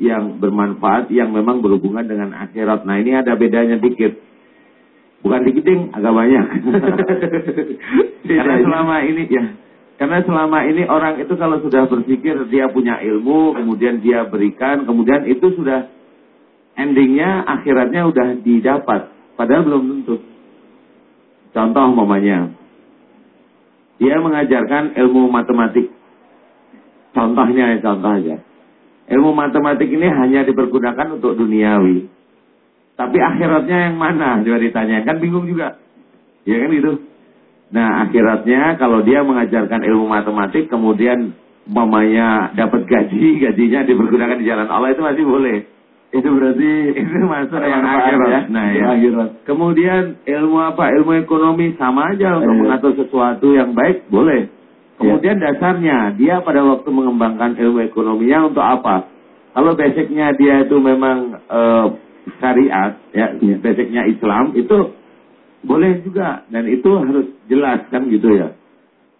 yang bermanfaat yang memang berhubungan dengan akhirat. Nah ini ada bedanya dikit. Bukan dikit ding, agak banyak. karena selama ini ya, karena selama ini orang itu kalau sudah berpikir dia punya ilmu, kemudian dia berikan, kemudian itu sudah endingnya akhiratnya udah didapat. Padahal belum tentu. Contoh mamanya, dia mengajarkan ilmu matematik. Contohnya, contoh aja. Ilmu matematik ini hanya dipergunakan untuk duniawi. Tapi akhiratnya yang mana? Juga ditanya. Kan bingung juga. Ya kan gitu. Nah akhiratnya kalau dia mengajarkan ilmu matematik kemudian mamanya dapat gaji, gajinya dipergunakan di jalan Allah itu masih boleh. Itu berarti itu masuk yang akhirat. Ya? Nah ya. Akhirat. Kemudian ilmu apa? Ilmu ekonomi sama aja untuk eh. mengatur sesuatu yang baik boleh. Kemudian ya. dasarnya dia pada waktu mengembangkan ilmu ekonominya untuk apa? Kalau basicnya dia itu memang uh, syariat, ya, ya basicnya Islam itu boleh juga dan itu harus jelas kan gitu ya.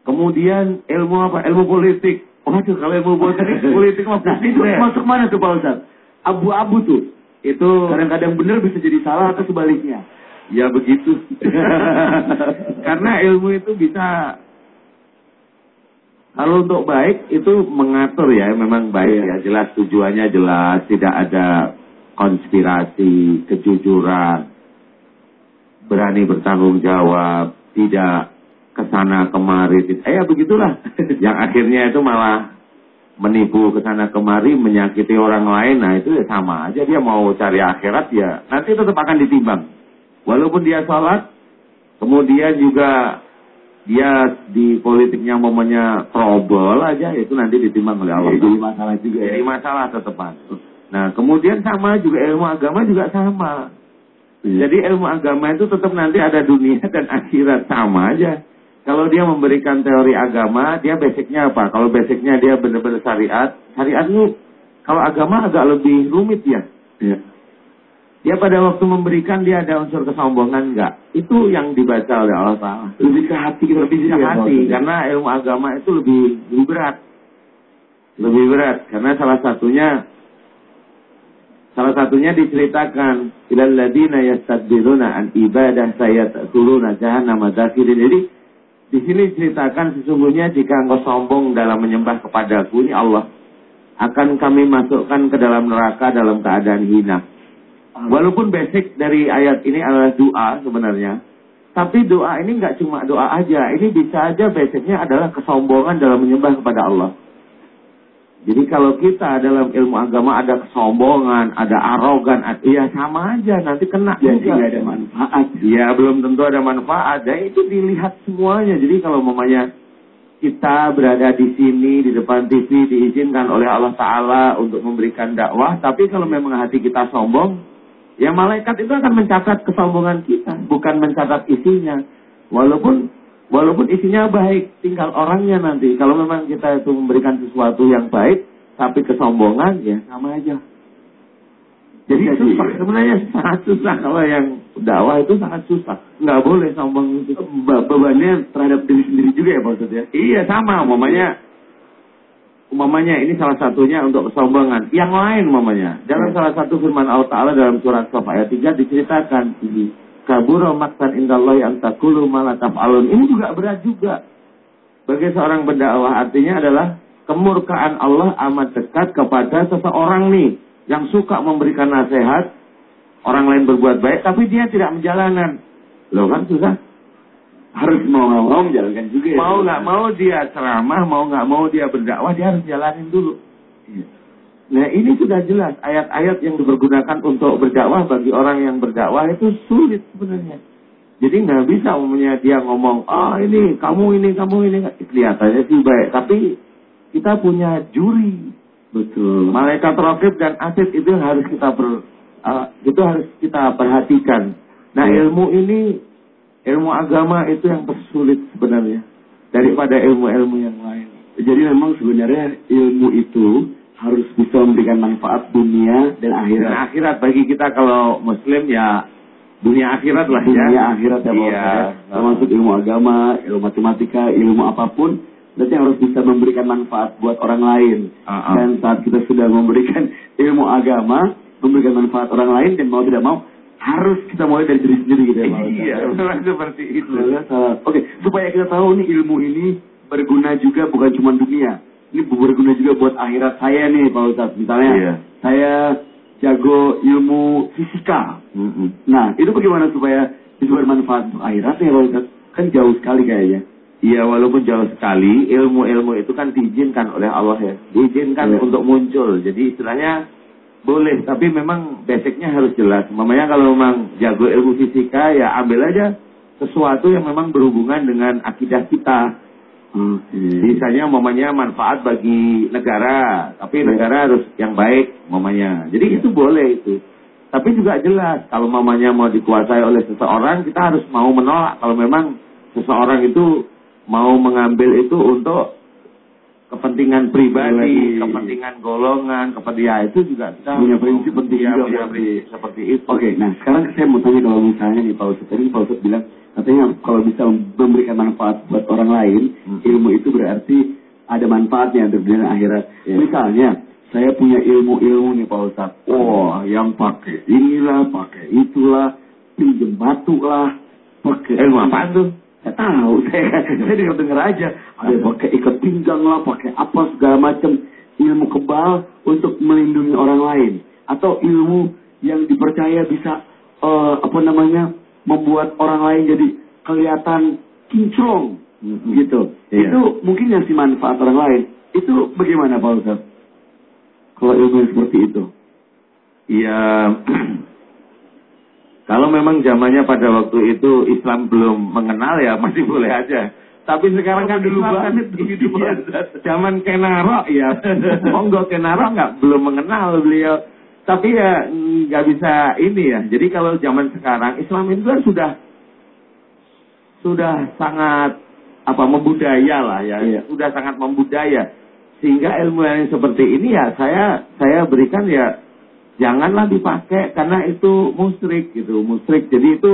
Kemudian ilmu apa? Ilmu politik. Waduh kalau ilmu politik politik mah nah, itu masuk mana tuh Pak Ustaz? abu-abu tuh. Itu kadang-kadang benar bisa jadi salah atau sebaliknya. Ya begitu. Karena ilmu itu bisa kalau untuk baik itu mengatur ya, memang baik ya, jelas tujuannya jelas, tidak ada konspirasi, kejujuran, berani bertanggung jawab, tidak ke sana kemari. Eh ya begitulah. Yang akhirnya itu malah menipu ke sana kemari, menyakiti orang lain, nah itu ya sama aja dia mau cari akhirat ya nanti tetap akan ditimbang. Walaupun dia sholat, kemudian juga dia di politiknya momennya trouble aja, itu nanti ditimbang oleh Allah. Jadi masalah juga ya. Jadi masalah tetepan. Nah kemudian sama juga ilmu agama juga sama. Iya. Jadi ilmu agama itu tetap nanti ada dunia dan akhirat sama aja. Kalau dia memberikan teori agama, dia basicnya apa? Kalau basicnya dia benar-benar syariat, syariat itu kalau agama agak lebih rumit ya. ya. Dia pada waktu memberikan dia ada unsur kesombongan enggak? Itu yang dibaca oleh Allah Taala. Lebih ke hati, lebih ke ya, hati. Karena ilmu agama itu lebih, lebih berat. Lebih berat. Karena salah satunya Salah satunya diceritakan ilal ladina yastadbiruna an ibadah sayatkuluna jahannam madzakirin. Jadi di sini ceritakan sesungguhnya jika engkau sombong dalam menyembah kepadaku ini Allah akan kami masukkan ke dalam neraka dalam keadaan hina. Walaupun basic dari ayat ini adalah doa sebenarnya, tapi doa ini nggak cuma doa aja. Ini bisa aja basicnya adalah kesombongan dalam menyembah kepada Allah. Jadi kalau kita dalam ilmu agama ada kesombongan, ada arogan, ya sama aja nanti kena Jadi juga. ada manfaat. Ya belum tentu ada manfaat. Dan itu dilihat semuanya. Jadi kalau mamanya kita berada di sini di depan TV diizinkan oleh Allah Taala untuk memberikan dakwah, tapi kalau memang hati kita sombong, ya malaikat itu akan mencatat kesombongan kita, bukan mencatat isinya. Walaupun Walaupun isinya baik, tinggal orangnya nanti. Kalau memang kita itu memberikan sesuatu yang baik, tapi kesombongan, ya sama aja. Jadi Jadi susah, sebenarnya sangat susah kalau yang dakwah itu sangat susah. Nggak boleh sombong itu. Be bebannya terhadap diri sendiri juga ya Pak ya? Iya sama, umpamanya umpamanya ini salah satunya untuk kesombongan. Yang lain umpamanya. Dalam ya. salah satu firman Allah Ta'ala dalam surat Sof ayat 3 diceritakan. Ini kabura maktan indallahi antakulu malataf alun. Ini juga berat juga. Bagi seorang berdakwah artinya adalah kemurkaan Allah amat dekat kepada seseorang nih yang suka memberikan nasihat orang lain berbuat baik tapi dia tidak menjalankan. Loh kan susah. Harus mau nggak mau menjalankan juga ya. Mau nggak mau dia ceramah, mau nggak mau dia berdakwah, dia harus jalanin dulu. Iya. Nah ini sudah jelas ayat-ayat yang dipergunakan untuk berdakwah bagi orang yang berdakwah itu sulit sebenarnya. Jadi nggak bisa umumnya dia ngomong, ah oh, ini kamu ini kamu ini kelihatannya sih baik, tapi kita punya juri, betul. Malaikat rokib dan asid itu harus kita ber, uh, itu harus kita perhatikan. Nah ya. ilmu ini, ilmu agama itu yang tersulit sebenarnya daripada ilmu-ilmu yang lain. Jadi memang sebenarnya ilmu itu harus bisa memberikan manfaat dunia dan akhirat. Dan akhirat bagi kita kalau muslim ya dunia akhirat lah ya. Dunia akhirat ya Pak. Iya. Termasuk ilmu agama, ilmu matematika, ilmu apa pun berarti harus bisa memberikan manfaat buat orang lain. Uh -uh. Dan saat kita sudah memberikan ilmu agama memberikan manfaat orang lain dan mau tidak mau harus kita mulai dari diri sendiri gitu ya Pak. Iya, seperti itu. Oke, supaya kita tahu nih ilmu ini berguna juga bukan cuma dunia. Ini berguna juga buat akhirat saya nih Pak Ustaz. Misalnya Iya. saya jago ilmu fisika. Mm-mm. Nah, itu bagaimana supaya bisa bermanfaat untuk akhirat ya Pak Ustaz? Kan jauh sekali kayaknya. Iya, walaupun jauh sekali, ilmu-ilmu itu kan diizinkan oleh Allah ya. Diizinkan Iya. untuk muncul. Jadi istilahnya boleh, tapi memang basicnya harus jelas. Mamanya kalau memang jago ilmu fisika, ya ambil aja sesuatu yang memang berhubungan dengan akidah kita. Oke. Misalnya mamanya manfaat bagi negara, tapi Iya. negara harus yang baik mamanya. Jadi itu boleh itu. Tapi juga jelas kalau mamanya mau dikuasai oleh seseorang, kita harus mau menolak kalau memang seseorang itu mau mengambil itu untuk kepentingan pribadi, Pribadi. kepentingan golongan, kepentingan itu juga kita Punya prinsip penting Iya, juga punya prinsip seperti itu. Oke, nah sekarang saya mau tanya kalau misalnya nih Pak Ustadz, tadi Pak Ustadz bilang katanya kalau bisa memberikan manfaat buat orang lain, Hmm. ilmu itu berarti ada manfaatnya untuk dunia akhirat. Iya. Misalnya, saya punya ilmu-ilmu nih Pak Ustadz, wah yang pakai inilah, pakai itulah, pinjem batu lah, pakai Ilmu apaan tuh? Saya tahu, saya, saya dengar dengar aja. Ada pakai ikat pinggang lah, pakai apa segala macam ilmu kebal untuk melindungi orang lain atau ilmu yang dipercaya bisa eh, apa namanya membuat orang lain jadi kelihatan kinclong gitu. Iya. Itu mungkin ngasih manfaat orang lain. Itu bagaimana Pak Ustaz? Kalau ilmu seperti itu. Iya, kalau memang zamannya pada waktu itu Islam belum mengenal ya masih boleh aja. Tapi sekarang kan dulu kan banget itu. gitu ya. Zaman Kenaro ya, monggo Kenaro nggak belum mengenal beliau. Tapi ya nggak bisa ini ya. Jadi kalau zaman sekarang Islam itu kan sudah sudah sangat apa membudaya lah ya, Iya. sudah sangat membudaya. Sehingga ilmu yang seperti ini ya saya saya berikan ya janganlah dipakai karena itu musyrik gitu, musyrik. Jadi itu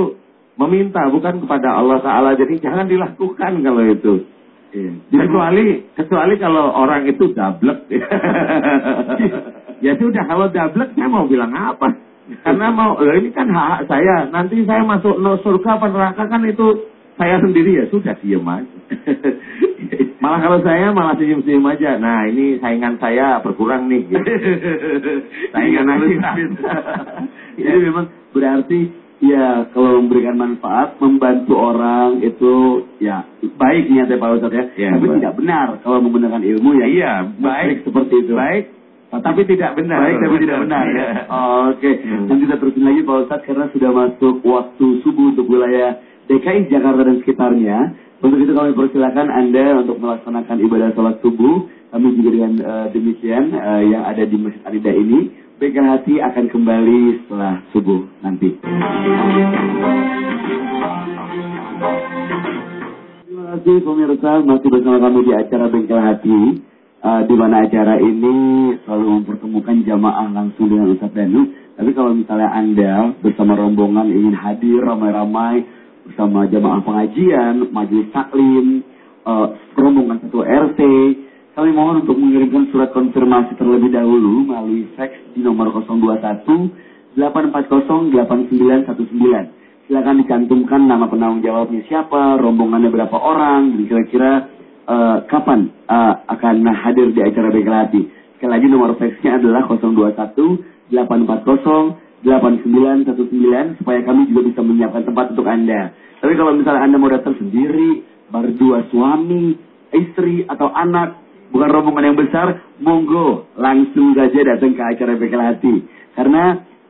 meminta bukan kepada Allah Taala. Jadi jangan dilakukan kalau itu. Iya. Kecuali kecuali kalau orang itu dablek. ya sudah kalau dablek saya mau bilang apa? Karena mau ini kan hak, saya. Nanti saya masuk surga apa kan itu saya sendiri ya sudah diem aja. malah kalau saya malah senyum-senyum aja. Nah ini saingan saya berkurang nih. Gitu. saingan aja. Jadi memang berarti ya kalau memberikan manfaat, membantu orang itu ya baik niatnya Pak Ustadz ya. Ya, Tapi baik. tidak benar kalau menggunakan ilmu ya. Iya, baik seperti itu. Baik, tapi tidak benar. Baik tapi tidak benar ya. Iya. Oke, Hmm. dan kita terusin lagi Pak Ustadz karena sudah masuk waktu subuh untuk wilayah DKI Jakarta dan sekitarnya. Untuk itu kami persilakan Anda untuk melaksanakan ibadah sholat subuh. Kami juga dengan eh, demikian eh, yang ada di Masjid Anida ini. Bengkel hati akan kembali setelah subuh nanti. Terima kasih pemirsa masih bersama kami di acara Bengkel Hati. eh, di mana acara ini selalu mempertemukan jamaah langsung dengan Ustaz Danu. Tapi kalau misalnya Anda bersama rombongan ingin hadir ramai-ramai bersama jamaah pengajian, majelis taklim, eh, rombongan satu RT, kami mohon untuk mengirimkan surat konfirmasi terlebih dahulu melalui fax di nomor 021 840 8919. Silakan dicantumkan nama penanggung jawabnya siapa, rombongannya berapa orang, dan kira-kira eh, kapan eh, akan hadir di acara Bengkel Hati. Sekali lagi nomor faxnya adalah 021 840 8919 supaya kami juga bisa menyiapkan tempat untuk Anda. Tapi kalau misalnya Anda mau datang sendiri, berdua suami, istri atau anak, bukan rombongan yang besar, monggo langsung saja datang ke acara Bengkel Hati. Karena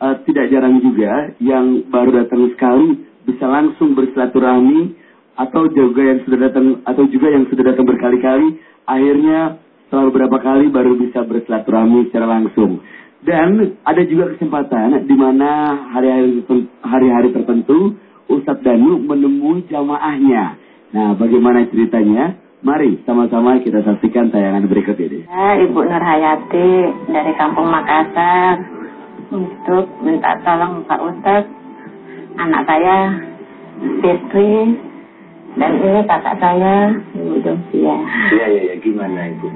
eh, tidak jarang juga yang baru datang sekali bisa langsung bersilaturahmi atau juga yang sudah datang atau juga yang sudah datang berkali-kali akhirnya setelah beberapa kali baru bisa bersilaturahmi secara langsung. Dan ada juga kesempatan di mana hari-hari hari-hari tertentu Ustadz Danu menemui jamaahnya. Nah, bagaimana ceritanya? Mari sama-sama kita saksikan tayangan berikut ini. Saya Ibu Nur Hayati dari Kampung Makassar untuk minta tolong Pak Ustadz anak saya Fitri dan ini kakak saya Ibu Dongsia. Iya, iya, iya. Gimana itu?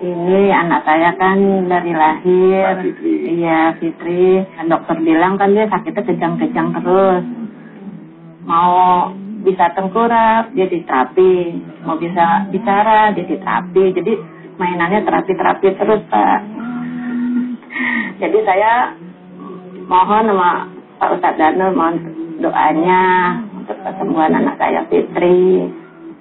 Ini anak saya kan dari lahir. Mbak Fitri. Iya, Fitri. Dokter bilang kan dia sakitnya kejang-kejang terus. Mau bisa tengkurap, dia diterapi. Mau bisa bicara, dia diterapi. Jadi mainannya terapi-terapi terus, Pak. Jadi saya mohon sama Pak Ustadz Danu mohon doanya untuk kesembuhan anak saya Fitri.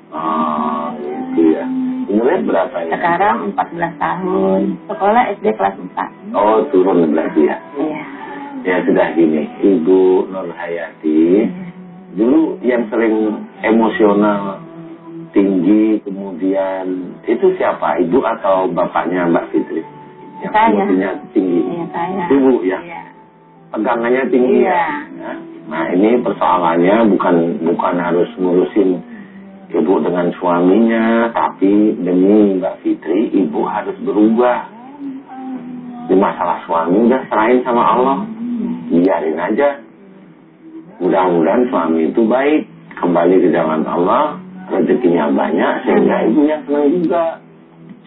Oh, gitu ya. Umurnya berapa ya? Sekarang 14 tahun, sekolah SD kelas 4. Oh, turun berarti ya. Iya. Ya sudah gini, Ibu Nur Hayati, dulu yang sering emosional tinggi, kemudian itu siapa? Ibu atau bapaknya Mbak Fitri? Yang Saya. tinggi. Iya, saya. Ibu ya? Iya. Pegangannya tinggi Iya. ya? Ya. Nah ini persoalannya bukan bukan harus ngurusin ibu dengan suaminya, tapi demi Mbak Fitri, ibu harus berubah. Di masalah suami udah serahin sama Allah, biarin aja. Mudah-mudahan suami itu baik, kembali ke jalan Allah, rezekinya banyak, sehingga ibu yang senang juga.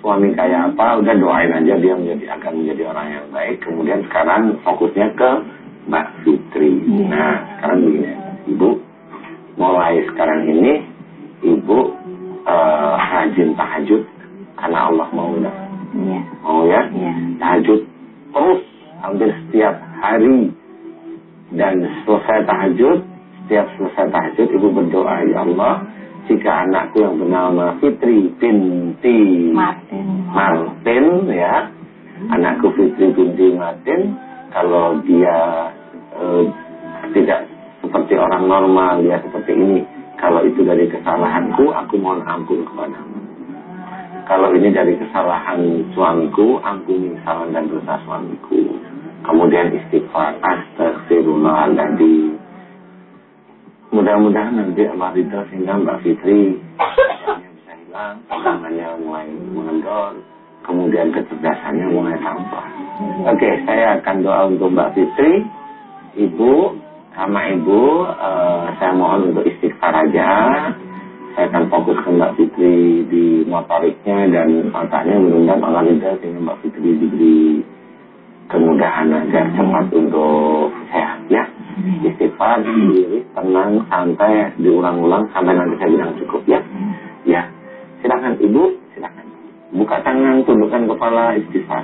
Suami kayak apa, udah doain aja dia menjadi akan menjadi orang yang baik. Kemudian sekarang fokusnya ke Mbak Fitri. Iya. Nah, sekarang begini, ibu mulai sekarang ini ibu eh, rajin tahajud karena Allah mau dah. Iya. Mau ya? Iya. Tahajud terus hampir setiap hari dan selesai tahajud setiap selesai tahajud ibu berdoa ya Allah jika anakku yang bernama Fitri binti Martin. Martin ya anakku Fitri binti Martin kalau dia eh, tidak seperti orang normal dia seperti ini kalau itu dari kesalahanku aku mohon ampun kepadamu. Kalau ini dari kesalahan suamiku ampuni kesalahan dan dosa suamiku. Kemudian istighfar astagfirullahaladzim. Mudah-mudahan nanti Allah ridho sehingga Mbak Fitri bisa hilang tangannya mulai mengendor kemudian kecerdasannya mulai tampak. Oke saya akan doa untuk Mbak Fitri. Ibu sama Ibu eh, saya mohon untuk istighfar aja. Saya akan fokus ke Mbak Fitri di motoriknya dan otaknya mudah-mudahan ridho sehingga Mbak Fitri diberi kemudahan agar cepat untuk sehat ya. Istighfar diri tenang santai diulang-ulang sampai nanti saya bilang cukup ya. Ya. Silakan ibu silakan. Buka tangan tundukkan kepala istighfar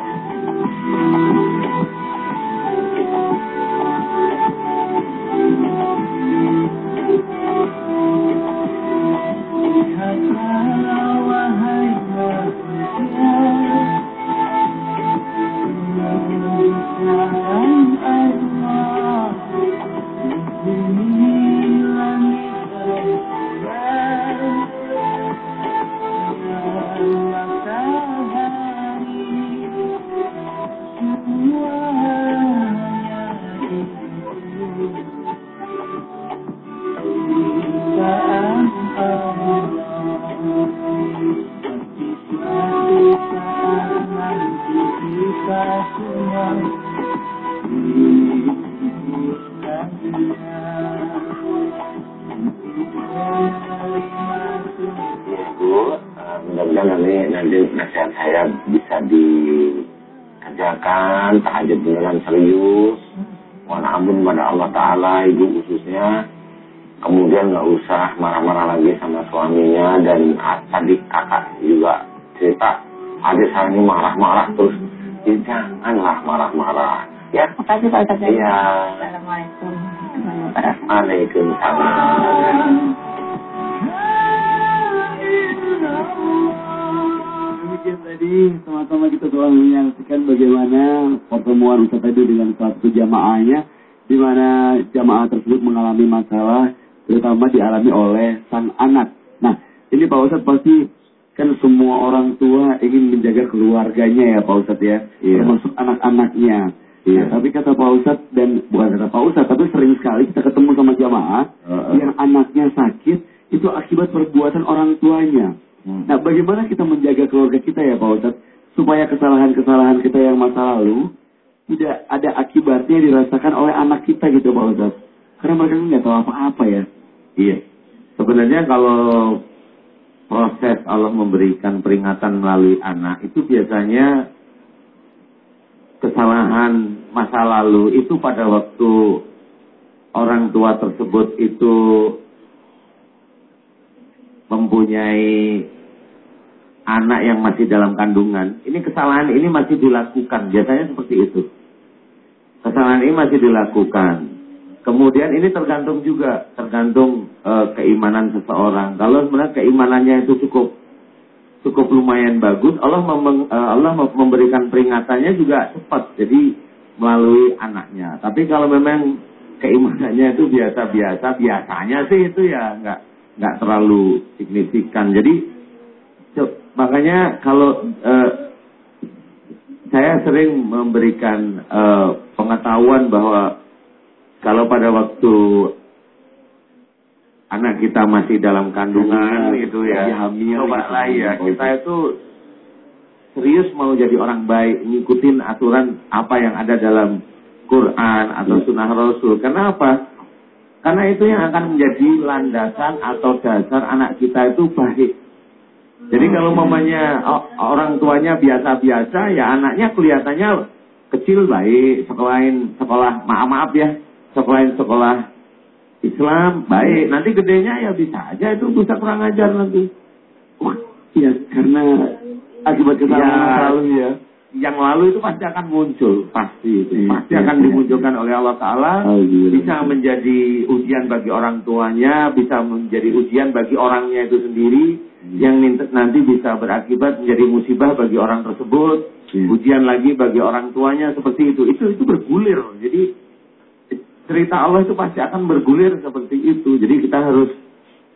Makasih Pak Ustadz. Iya. Assalamualaikum warahmatullahi wabarakatuh. Waalaikumsalam. Demikian tadi sama-sama kita telah menyaksikan bagaimana pertemuan Ustaz tadi dengan satu jamaahnya di mana jamaah tersebut mengalami masalah terutama dialami oleh sang anak. Nah, ini Pak Ustadz pasti kan semua orang tua ingin menjaga keluarganya ya Pak Ustadz ya, Iya. termasuk anak-anaknya. Iya. Tapi kata Pak Ustadz dan bukan kata Pak Ustadz, tapi sering sekali kita ketemu sama jamaah Heeh. yang anaknya sakit itu akibat perbuatan orang tuanya. Hmm. Nah, bagaimana kita menjaga keluarga kita ya Pak Ustadz supaya kesalahan-kesalahan kita yang masa lalu tidak ada akibatnya dirasakan oleh anak kita gitu Pak Ustadz. Karena mereka nggak tahu apa-apa ya. Iya. Sebenarnya kalau proses Allah memberikan peringatan melalui anak itu biasanya kesalahan masa lalu itu pada waktu orang tua tersebut itu mempunyai anak yang masih dalam kandungan, ini kesalahan ini masih dilakukan. Biasanya seperti itu. Kesalahan ini masih dilakukan. Kemudian ini tergantung juga, tergantung e, keimanan seseorang. Kalau sebenarnya keimanannya itu cukup cukup lumayan bagus, Allah mem, e, Allah memberikan peringatannya juga cepat. Jadi melalui anaknya. Tapi kalau memang keimanannya itu biasa-biasa, biasanya sih itu ya nggak nggak terlalu signifikan. Jadi makanya kalau uh, saya sering memberikan uh, pengetahuan bahwa kalau pada waktu anak kita masih dalam kandungan ya, itu ya, hamil, coba lah ya kita itu serius mau jadi orang baik, ngikutin aturan apa yang ada dalam Quran atau ya. Sunnah Rasul. Kenapa? Karena itu yang akan menjadi landasan atau dasar anak kita itu baik. Jadi kalau mamanya orang tuanya biasa-biasa, ya anaknya kelihatannya kecil baik, sekolahin sekolah maaf-maaf ya, sekolahin sekolah Islam baik. Nanti gedenya ya bisa aja itu bisa kurang ajar nanti. Wah, ya karena akibat kesalahan ya, lalu ya. Yang lalu itu pasti akan muncul, pasti itu. Ya, pasti ya, akan ya. dimunculkan oleh Allah Taala. Oh, iya. Bisa menjadi ujian bagi orang tuanya, bisa menjadi ujian bagi orangnya itu sendiri yang nanti bisa berakibat menjadi musibah bagi orang tersebut, hmm. ujian lagi bagi orang tuanya seperti itu. Itu itu bergulir. Jadi cerita Allah itu pasti akan bergulir seperti itu. Jadi kita harus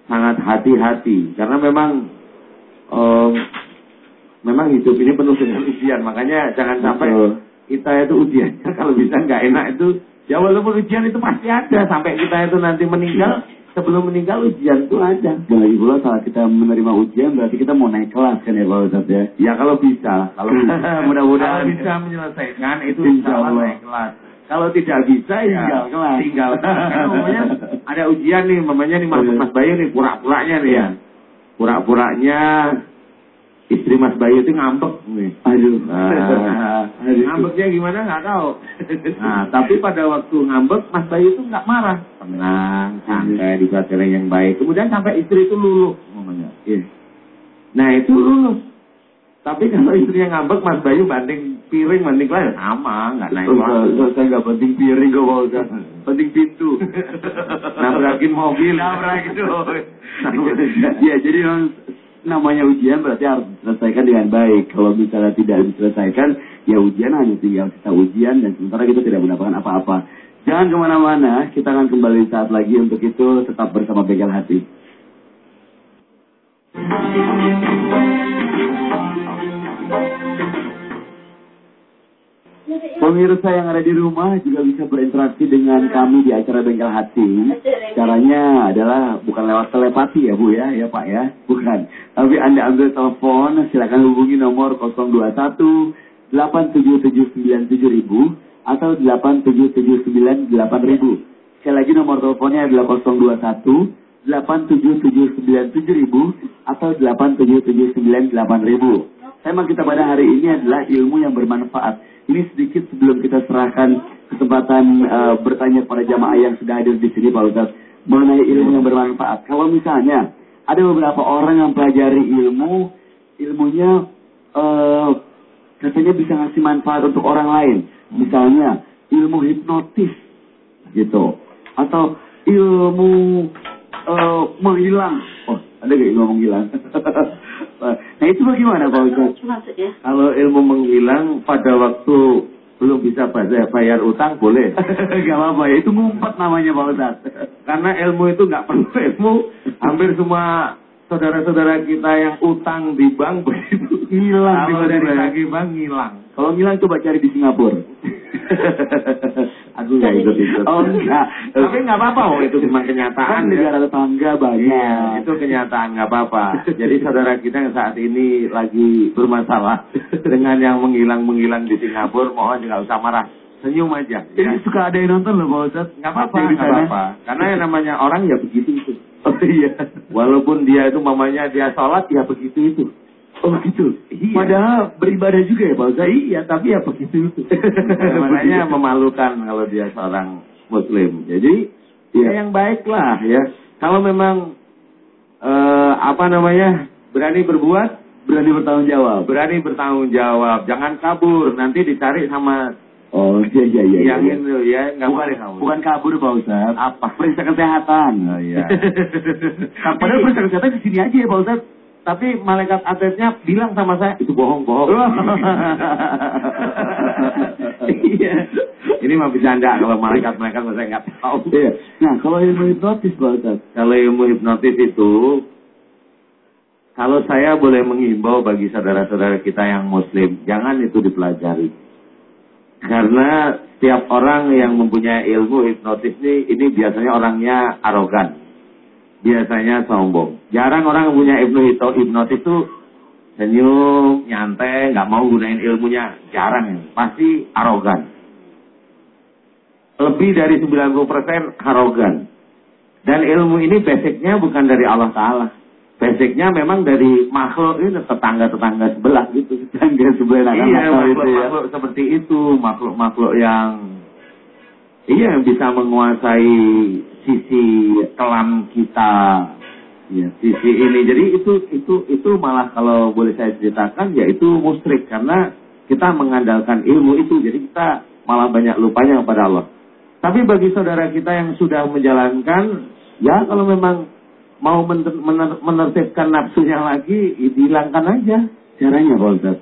sangat hati-hati karena memang um, memang hidup ini penuh dengan ujian. Makanya jangan sampai kita itu ujiannya kalau bisa nggak enak itu ya walaupun ujian itu pasti ada sampai kita itu nanti meninggal sebelum meninggal ujian itu ada. Lagi pula saat kita menerima ujian berarti kita mau naik kelas kan ya Pak Ustadz ya? Ya kalau bisa, kalau mudah-mudahan bisa menyelesaikan itu insya Allah naik kelas. Kalau tidak bisa ya tinggal kelas. Tinggal. ada ujian nih, mamanya nih Mas, iya. Mas Bayu nih pura-puranya nih ya. Pura-puranya istri Mas Bayu itu ngambek nih. Aduh. Nah, ngambeknya gimana nggak tahu. Nah, tapi pada waktu ngambek Mas Bayu itu nggak marah, tenang, santai di jalan yang baik. Kemudian sampai istri itu luluh namanya. Yeah. Nah itu lulus. Tapi kalau istrinya ngambek Mas Bayu banding piring banding lain sama, nggak naik kelas. Saya nggak penting piring kok mau penting pintu. Nabrakin mobil. Nabrakin. ya jadi namanya ujian berarti harus diselesaikan dengan baik. Kalau misalnya tidak diselesaikan, ya ujian hanya tinggal kita ujian dan sementara kita tidak mendapatkan apa-apa. Jangan ke mana-mana, kita akan kembali saat lagi untuk itu tetap bersama Begal Hati. Pemirsa yang ada di rumah juga bisa berinteraksi dengan kami di acara Bengkel Hati. Caranya adalah bukan lewat telepati ya Bu ya, ya Pak ya, bukan. Tapi Anda ambil telepon, silakan hubungi nomor 021 87797 atau 87798 Sekali lagi nomor teleponnya adalah 021 87797 atau 87798 Tema kita pada hari ini adalah ilmu yang bermanfaat. Ini sedikit sebelum kita serahkan kesempatan uh, bertanya kepada jamaah yang sudah hadir di sini Pak Ustaz mengenai ilmu yang bermanfaat. Kalau misalnya ada beberapa orang yang pelajari ilmu, ilmunya uh, katanya bisa ngasih manfaat untuk orang lain. Misalnya ilmu hipnotis gitu atau ilmu uh, menghilang. Oh, ada gak ilmu menghilang? Nah itu bagaimana Pak Ustaz? Kalau ilmu menghilang pada waktu belum bisa bayar utang boleh. gak apa-apa ya, itu ngumpet namanya Pak Ustaz. Karena ilmu itu nggak perlu ilmu. Hampir semua saudara-saudara kita yang utang di bank begitu hilang dari kaki bank hilang. Kalau ngilang coba cari di Singapura. Aku nggak ikut ikut. Oh enggak. Tapi nggak apa-apa oh itu cuma kenyataan. Kan negara tetangga banyak. Ya, itu kenyataan nggak apa-apa. Jadi saudara kita yang saat ini lagi bermasalah dengan yang menghilang-menghilang di Singapura, mohon nggak usah marah. Senyum aja. Ya. suka ada yang nonton loh Pak Ustaz. Nggak apa-apa, nggak apa-apa. Karena yang namanya orang ya begitu itu. Iya. Walaupun dia itu mamanya dia sholat, ya begitu itu. Oh gitu. Iya. Padahal beribadah juga ya Pak Ustaz. Iya, tapi ya begitu itu. Makanya memalukan kalau dia seorang muslim. Jadi ya yang baik lah ya. Kalau memang eh, apa namanya berani berbuat, Berani bertanggung jawab. berani bertanggung jawab. Jangan kabur, nanti dicari sama Oh iya iya iya. yang iya. itu ya. Nggak bukan, boleh kabur. bukan kabur Pak Ustaz. Apa? Periksa kesehatan. Oh, iya. Padahal periksa kesehatan di sini aja ya Pak Ustaz. Tapi malaikat atletnya bilang sama saya itu bohong bohong. Iya. Ini mah bercanda kalau malaikat malaikat saya nggak tahu. Iya. Nah kalau ilmu hipnotis Pak Ustaz. Kalau ilmu hipnotis itu, kalau saya boleh menghimbau bagi saudara-saudara kita yang muslim, jangan itu dipelajari. Karena setiap orang yang mempunyai ilmu hipnotis ini, ini biasanya orangnya arogan. Biasanya sombong. Jarang orang yang punya ilmu hipnotis itu senyum, nyantai, nggak mau gunain ilmunya. Jarang. Pasti arogan. Lebih dari 90% arogan. Dan ilmu ini basicnya bukan dari Allah Ta'ala. Basicnya memang dari makhluk ini tetangga-tetangga sebelah gitu. Tangga sebelah anak Iya, nakal itu ya. makhluk-makhluk seperti itu. Makhluk-makhluk yang iya yang bisa menguasai sisi kelam kita. Ya, sisi ini. Jadi itu itu itu malah kalau boleh saya ceritakan ya itu musyrik karena kita mengandalkan ilmu itu. Jadi kita malah banyak lupanya kepada Allah. Tapi bagi saudara kita yang sudah menjalankan, ya kalau memang mau mener- mener- menertibkan nafsunya lagi, ya dihilangkan aja. Caranya Pak Ustaz.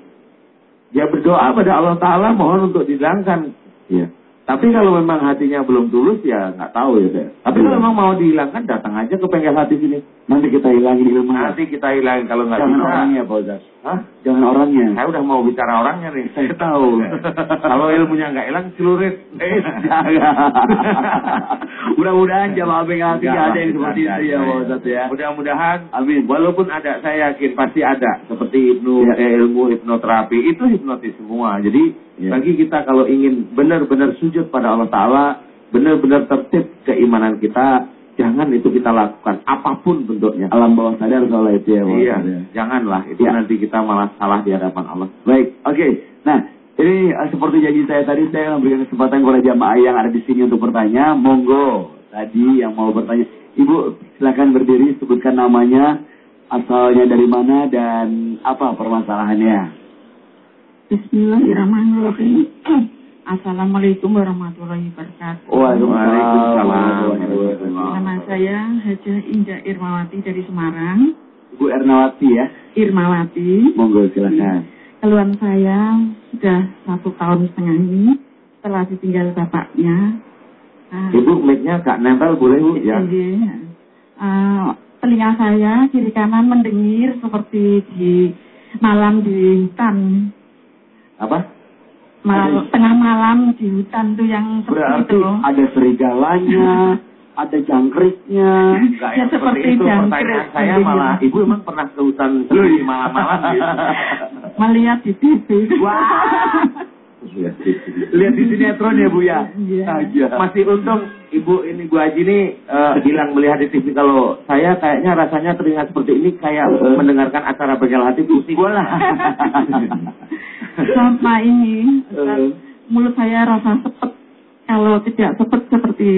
Ya berdoa pada Allah Ta'ala mohon untuk dihilangkan. Iya. Tapi kalau memang hatinya belum tulus ya nggak tahu ya saya. Tapi kalau Iya. memang mau dihilangkan datang aja ke bengkel hati sini. Nanti kita hilangin ilmu. Nanti kita hilangin kalau nggak bisa. orangnya Pak Ustaz. Hah? Jangan orangnya. Saya udah mau bicara orangnya nih. Saya tahu. kalau ilmunya nggak hilang celurit. Eh, Mudah-mudahan jamaah bengkel hati Enggak ada yang seperti itu ya Pak Ustaz ya. Mudah-mudahan Amin. Walaupun ada, saya yakin pasti ada. Seperti hipno, Ya. eh, ilmu hipnoterapi, itu hipnotis semua. Jadi, Ya. bagi kita kalau ingin benar-benar sujud pada Allah Ta'ala, benar-benar tertib keimanan kita, jangan itu kita lakukan. Apa pun bentuknya. Alam bawah sadar soal itu ya Iya, ya. janganlah. Itu Ya. nanti kita malah salah di hadapan Allah. Baik, oke. Nah, ini eh, seperti janji saya tadi, saya memberikan kesempatan kepada jamaah yang ada di sini untuk bertanya. Monggo, tadi yang mau bertanya. Ibu, silakan berdiri, sebutkan namanya, asalnya dari mana, dan apa permasalahannya. Bismillahirrahmanirrahim. Assalamualaikum warahmatullahi wabarakatuh. Waalaikumsalam. Nama saya Hajah Indah Irmawati dari Semarang. Ibu Ernawati ya, Irmawati. monggo silakan. Keluhan saya sudah satu tahun setengah ini setelah ditinggal bapaknya. Ah, Ibu, mic-nya gak nempel, boleh Bu? Ya. iya. Ah, telinga saya kiri kanan mendengir seperti di malam di hutan. Apa? Mal- tengah malam di hutan tuh yang seperti Berarti itu ada serigalanya, ada jangkriknya. Enggak Ya, yang seperti seperti itu. jangkrik Pertanyaan saya malah, Ibu emang pernah ke hutan di malam-malam gitu? Melihat di TV. Wah, Iya, lihat di sinetron ya Bu ya. Iya. Masih untung ibu ini Bu Haji ini eh, bilang melihat di TV kalau saya kayaknya rasanya teringat seperti ini kayak eh, mendengarkan acara begal hati pusing. Bola. Sama ini, Eh. mulut saya rasa sepet. Kalau tidak sepet seperti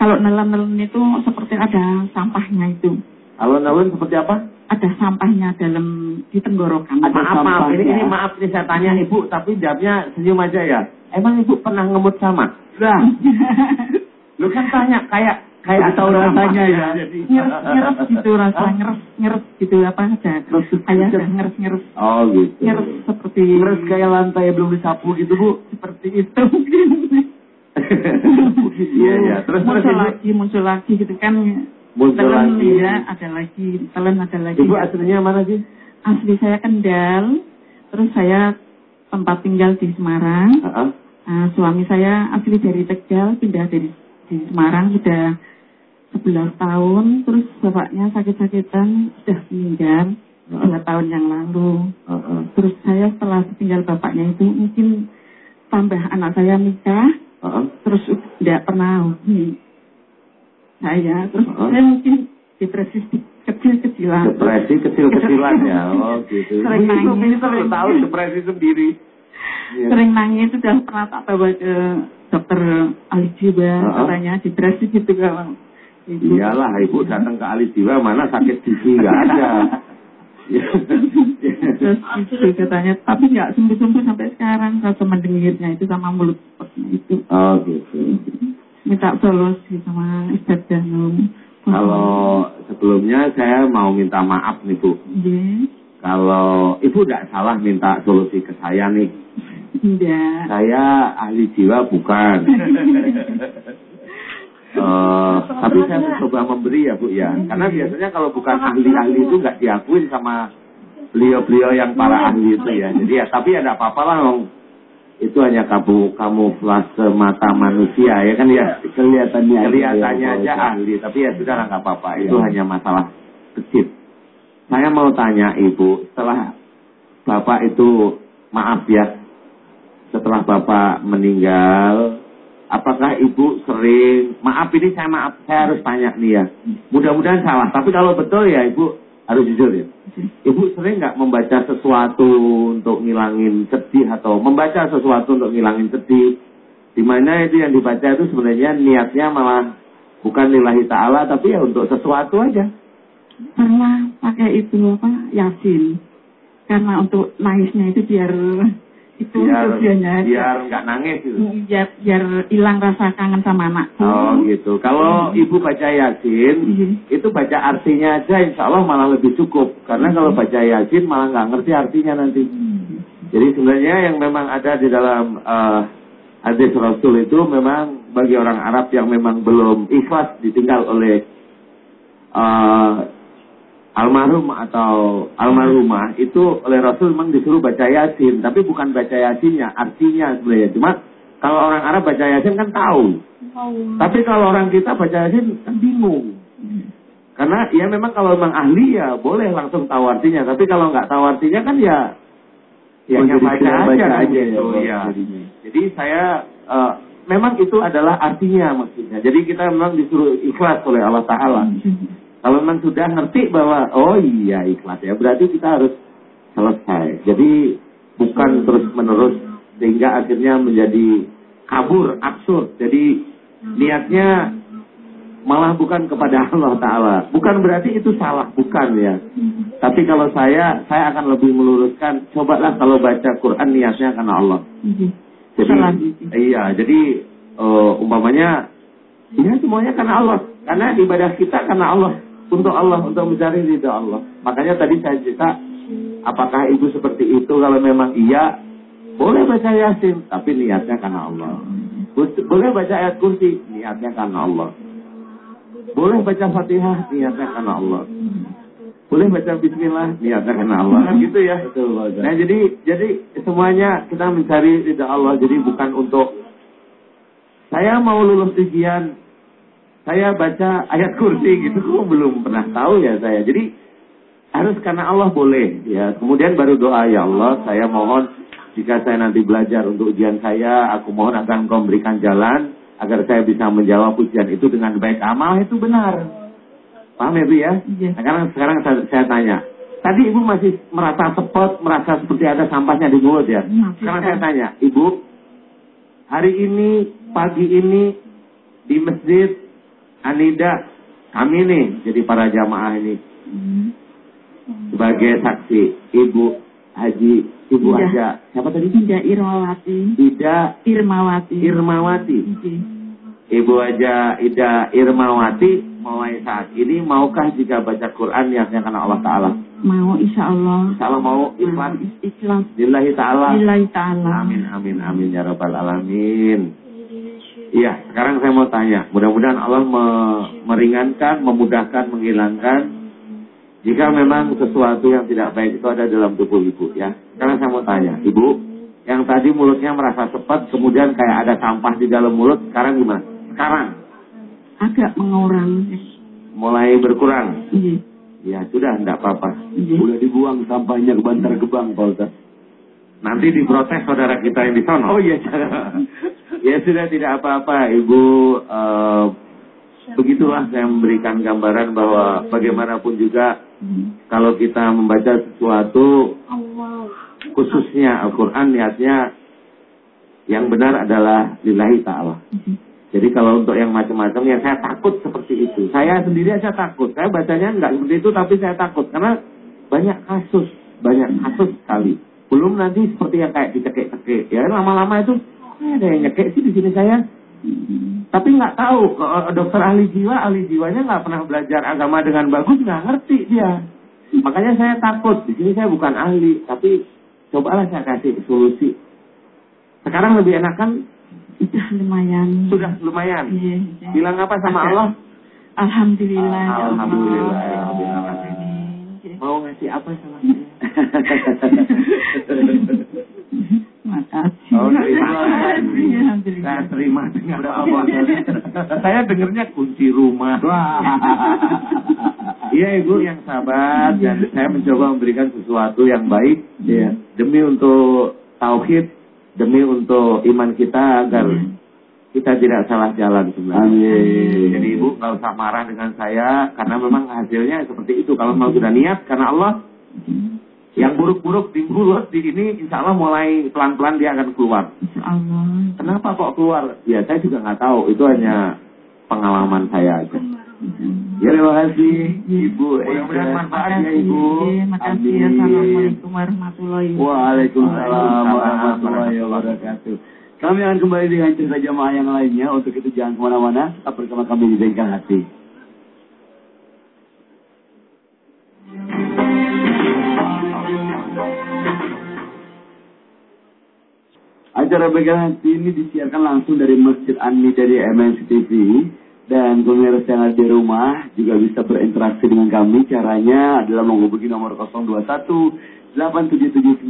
kalau nelen-nelen itu seperti ada sampahnya itu. Kalau Nawin seperti apa? Ada sampahnya dalam di tenggorokan. Ada maaf, maaf. Ini, sampahnya. ini maaf nih saya tanya ibu, tapi jawabnya senyum aja ya. Emang ibu pernah ngemut sama? Nah, Lu kan tanya kayak kayak tahu rasanya ya. ngeres gitu rasa ngeres ngeres gitu apa ada kayak ada ngeres ngeres Oh gitu. ngeres seperti terus kayak lantai belum disapu gitu Bu. seperti itu mungkin Iya iya. Terus terus muncul lagi muncul lagi gitu kan muncul telan lagi. ya ada lagi telan ada lagi Ibu aslinya mana sih? asli saya Kendal terus saya tempat tinggal di Semarang. Nah, suami saya asli dari Tegal pindah dari di Semarang sudah 11 tahun terus bapaknya sakit-sakitan sudah meninggal dua tahun yang lalu terus saya setelah tinggal bapaknya itu mungkin tambah anak saya nikah terus tidak pernah hubungi saya terus saya mungkin depresi kecil-kecilan. Depresi kecil-kecilan ya. Oh gitu. Sering nangis, sering tahu depresi sendiri. Iya. Sering nangis sudah pernah tak bawa ke dokter ahli jiwa katanya depresi gitu kalau. Iyalah, ibu datang ke ahli jiwa mana sakit gigi nggak ada. Terus katanya, tapi nggak sembuh-sembuh sampai sekarang rasa mendengarnya itu sama mulut itu. oh gitu. Minta solusi sama Ustaz Danung. Kalau sebelumnya saya mau minta maaf nih Bu. Iya, Kalau ibu tidak salah minta solusi ke saya nih. iya. Saya ahli jiwa bukan. Eh, tapi saya mencoba memberi ya Bu ya. Karena biasanya kalau bukan ahli-ahli itu nggak diakuin sama beliau-beliau yang para ahli itu ya. Jadi ya tapi ada apa-apa lah Wong. Itu hanya kamu kamuflase mata manusia ya kan ya. Kelihatannya Kelihatannya ya, aja ahli, tapi ya sudah nggak apa-apa. Itu Iya. hanya masalah kecil. Saya mau tanya Ibu, setelah Bapak itu maaf ya, setelah Bapak meninggal, apakah Ibu sering, maaf ini saya maaf, saya harus tanya nih ya. Mudah-mudahan salah, tapi kalau betul ya Ibu harus jujur ya. Ibu sering nggak membaca sesuatu untuk ngilangin sedih atau membaca sesuatu untuk ngilangin sedih? Di mana itu yang dibaca itu sebenarnya niatnya malah bukan lillahi ta'ala tapi ya untuk sesuatu aja. Pernah pakai itu apa yasin. Karena untuk nangisnya itu biar itu Biar tujuannya biar nggak nangis gitu. biar biar hilang rasa kangen sama anakku. Oh gitu. Kalau ibu baca yasin, Iya. itu baca artinya aja insya Allah malah lebih cukup. Karena kalau baca yasin malah nggak ngerti artinya nanti. Jadi sebenarnya yang memang ada di dalam eh, hadis Rasul itu memang bagi orang Arab yang memang belum ikhlas ditinggal oleh eh, almarhum atau almarhumah itu oleh Rasul memang disuruh baca yasin, tapi bukan baca yasinnya, artinya sebenarnya. Cuma kalau orang Arab baca yasin kan tahu. Tapi kalau orang kita baca yasin kan bingung. Karena ya memang kalau memang ahli ya boleh langsung tahu artinya. Tapi kalau nggak tahu artinya kan ya ya Oh, baca aja, baca kan aja ya, gitu, ya. jadinya. Jadi saya eh, memang itu adalah artinya maksudnya. Jadi kita memang disuruh ikhlas oleh Allah Taala. Kalau memang sudah ngerti bahwa oh iya ikhlas ya berarti kita harus selesai. Jadi bukan terus menerus sehingga akhirnya menjadi kabur absurd. Jadi niatnya malah bukan kepada Allah Taala. Bukan berarti itu salah, bukan ya. Tapi kalau saya, saya akan lebih meluruskan. Cobalah kalau baca Quran niatnya karena Allah. Jadi iya, jadi eh, umpamanya ya semuanya karena Allah. Karena ibadah kita karena Allah, untuk Allah, untuk mencari ridha Allah. Makanya tadi saya cerita, apakah ibu seperti itu? Kalau memang iya, boleh baca yasin, tapi niatnya karena Allah. Boleh baca ayat kursi, niatnya karena Allah. Boleh baca fatihah, niatnya karena Allah. Boleh baca bismillah, niatnya karena Allah. Kan gitu ya. Betul. Nah jadi jadi semuanya kita mencari ridha Allah. Jadi bukan untuk saya mau lulus ujian, saya baca ayat kursi gitu, kok belum pernah tahu ya saya. Jadi harus karena Allah boleh ya. Kemudian baru doa ya Allah, saya mohon jika saya nanti belajar untuk ujian saya, aku mohon akan engkau memberikan jalan agar saya bisa menjawab ujian itu dengan baik amal itu benar. Paham ya Bu ya? Iya. Nah, sekarang sekarang saya, saya tanya. Tadi Ibu masih merasa sepot, merasa seperti ada sampahnya di mulut ya. Iya, Sekarang saya tanya, Ibu, hari ini, pagi ini, di masjid Anida, kami nih, jadi para jamaah ini, Hmm. sebagai saksi, Ibu Haji, Ibu Iya. Haja, siapa tadi? Ida Irmawati. Ida Irmawati. Irmawati. Iya. Ibu Haja Ida Irmawati, mulai saat ini, maukah jika baca Quran niatnya karena Allah Ta'ala? Mau insya Allah. Insya Allah mau ikhlas. Ikhlas. Lillahi ta'ala. Lillahi ta'ala. Amin, amin, amin, ya Rabbal Alamin. Iya, sekarang saya mau tanya. Mudah-mudahan Allah me- meringankan, memudahkan, menghilangkan. Jika memang sesuatu yang tidak baik itu ada dalam tubuh ibu, ya. Sekarang saya mau tanya, ibu, yang tadi mulutnya merasa sepet, kemudian kayak ada sampah di dalam mulut, sekarang gimana? Sekarang, Agak mengurang. mulai berkurang. Iya. Ya, sudah, enggak apa-apa. Iya. Udah dibuang sampahnya ke Bantar Gebang, Pak Ustaz. Nanti diprotes saudara kita yang di sana. Oh iya, ya sudah tidak apa-apa, Ibu. eh, begitulah saya memberikan gambaran bahwa bagaimanapun juga kalau kita membaca sesuatu khususnya Al-Quran niatnya yang benar adalah lillahi ta'ala. Jadi kalau untuk yang macam-macam ya saya takut seperti itu. Saya sendiri saya takut. Saya bacanya nggak seperti itu tapi saya takut karena banyak kasus, banyak kasus sekali. Belum nanti seperti yang kayak dicekik-cekik. Ya lama-lama itu ada yang nyekek sih di sini saya. Tapi nggak tahu dokter ahli jiwa, ahli jiwanya nggak pernah belajar agama dengan bagus, nggak ngerti dia. Makanya saya takut. Di sini saya bukan ahli, tapi cobalah saya kasih solusi. Sekarang lebih enakan Sudah lumayan. sudah lumayan. Iya, iya. Bilang apa sama. Allah? Alhamdulillah. ya. Alhamdulillah, ya Ya Allah. Alamin. Iya. Mau ngasih apa sama saya? Makasih. Oh, terima kasih. Alhamdulillah. Saya terima dengan apa Saya dengernya kunci rumah. Iya ibu yang sabar dan saya mencoba memberikan sesuatu yang baik ya demi untuk tauhid, demi untuk iman kita agar kita tidak salah jalan sebenarnya. Amin. Jadi ibu nggak usah marah dengan saya karena memang hasilnya seperti itu. Kalau mau sudah niat karena Allah, yang buruk-buruk di mulut di ini insya Allah mulai pelan-pelan dia akan keluar. Insya Allah. Kenapa kok keluar? Ya saya juga nggak tahu. Itu hanya pengalaman saya aja. Ya, terima kasih Ibu. Mudah-mudahan manfaat ya ibu. Terima kasih. Amin. Assalamualaikum warahmatullahi Waalaikumsalam warahmatullahi wabarakatuh. Kami akan kembali dengan cerita jamaah yang lainnya. Untuk itu jangan ke mana-mana. Tetap bersama kami di Bengkel Hati. Acara Bengkel Hati ini disiarkan langsung dari Masjid Ani dari MNC TV. Dan pemirsa yang ada di rumah juga bisa berinteraksi dengan kami. Caranya adalah menghubungi nomor 021 87797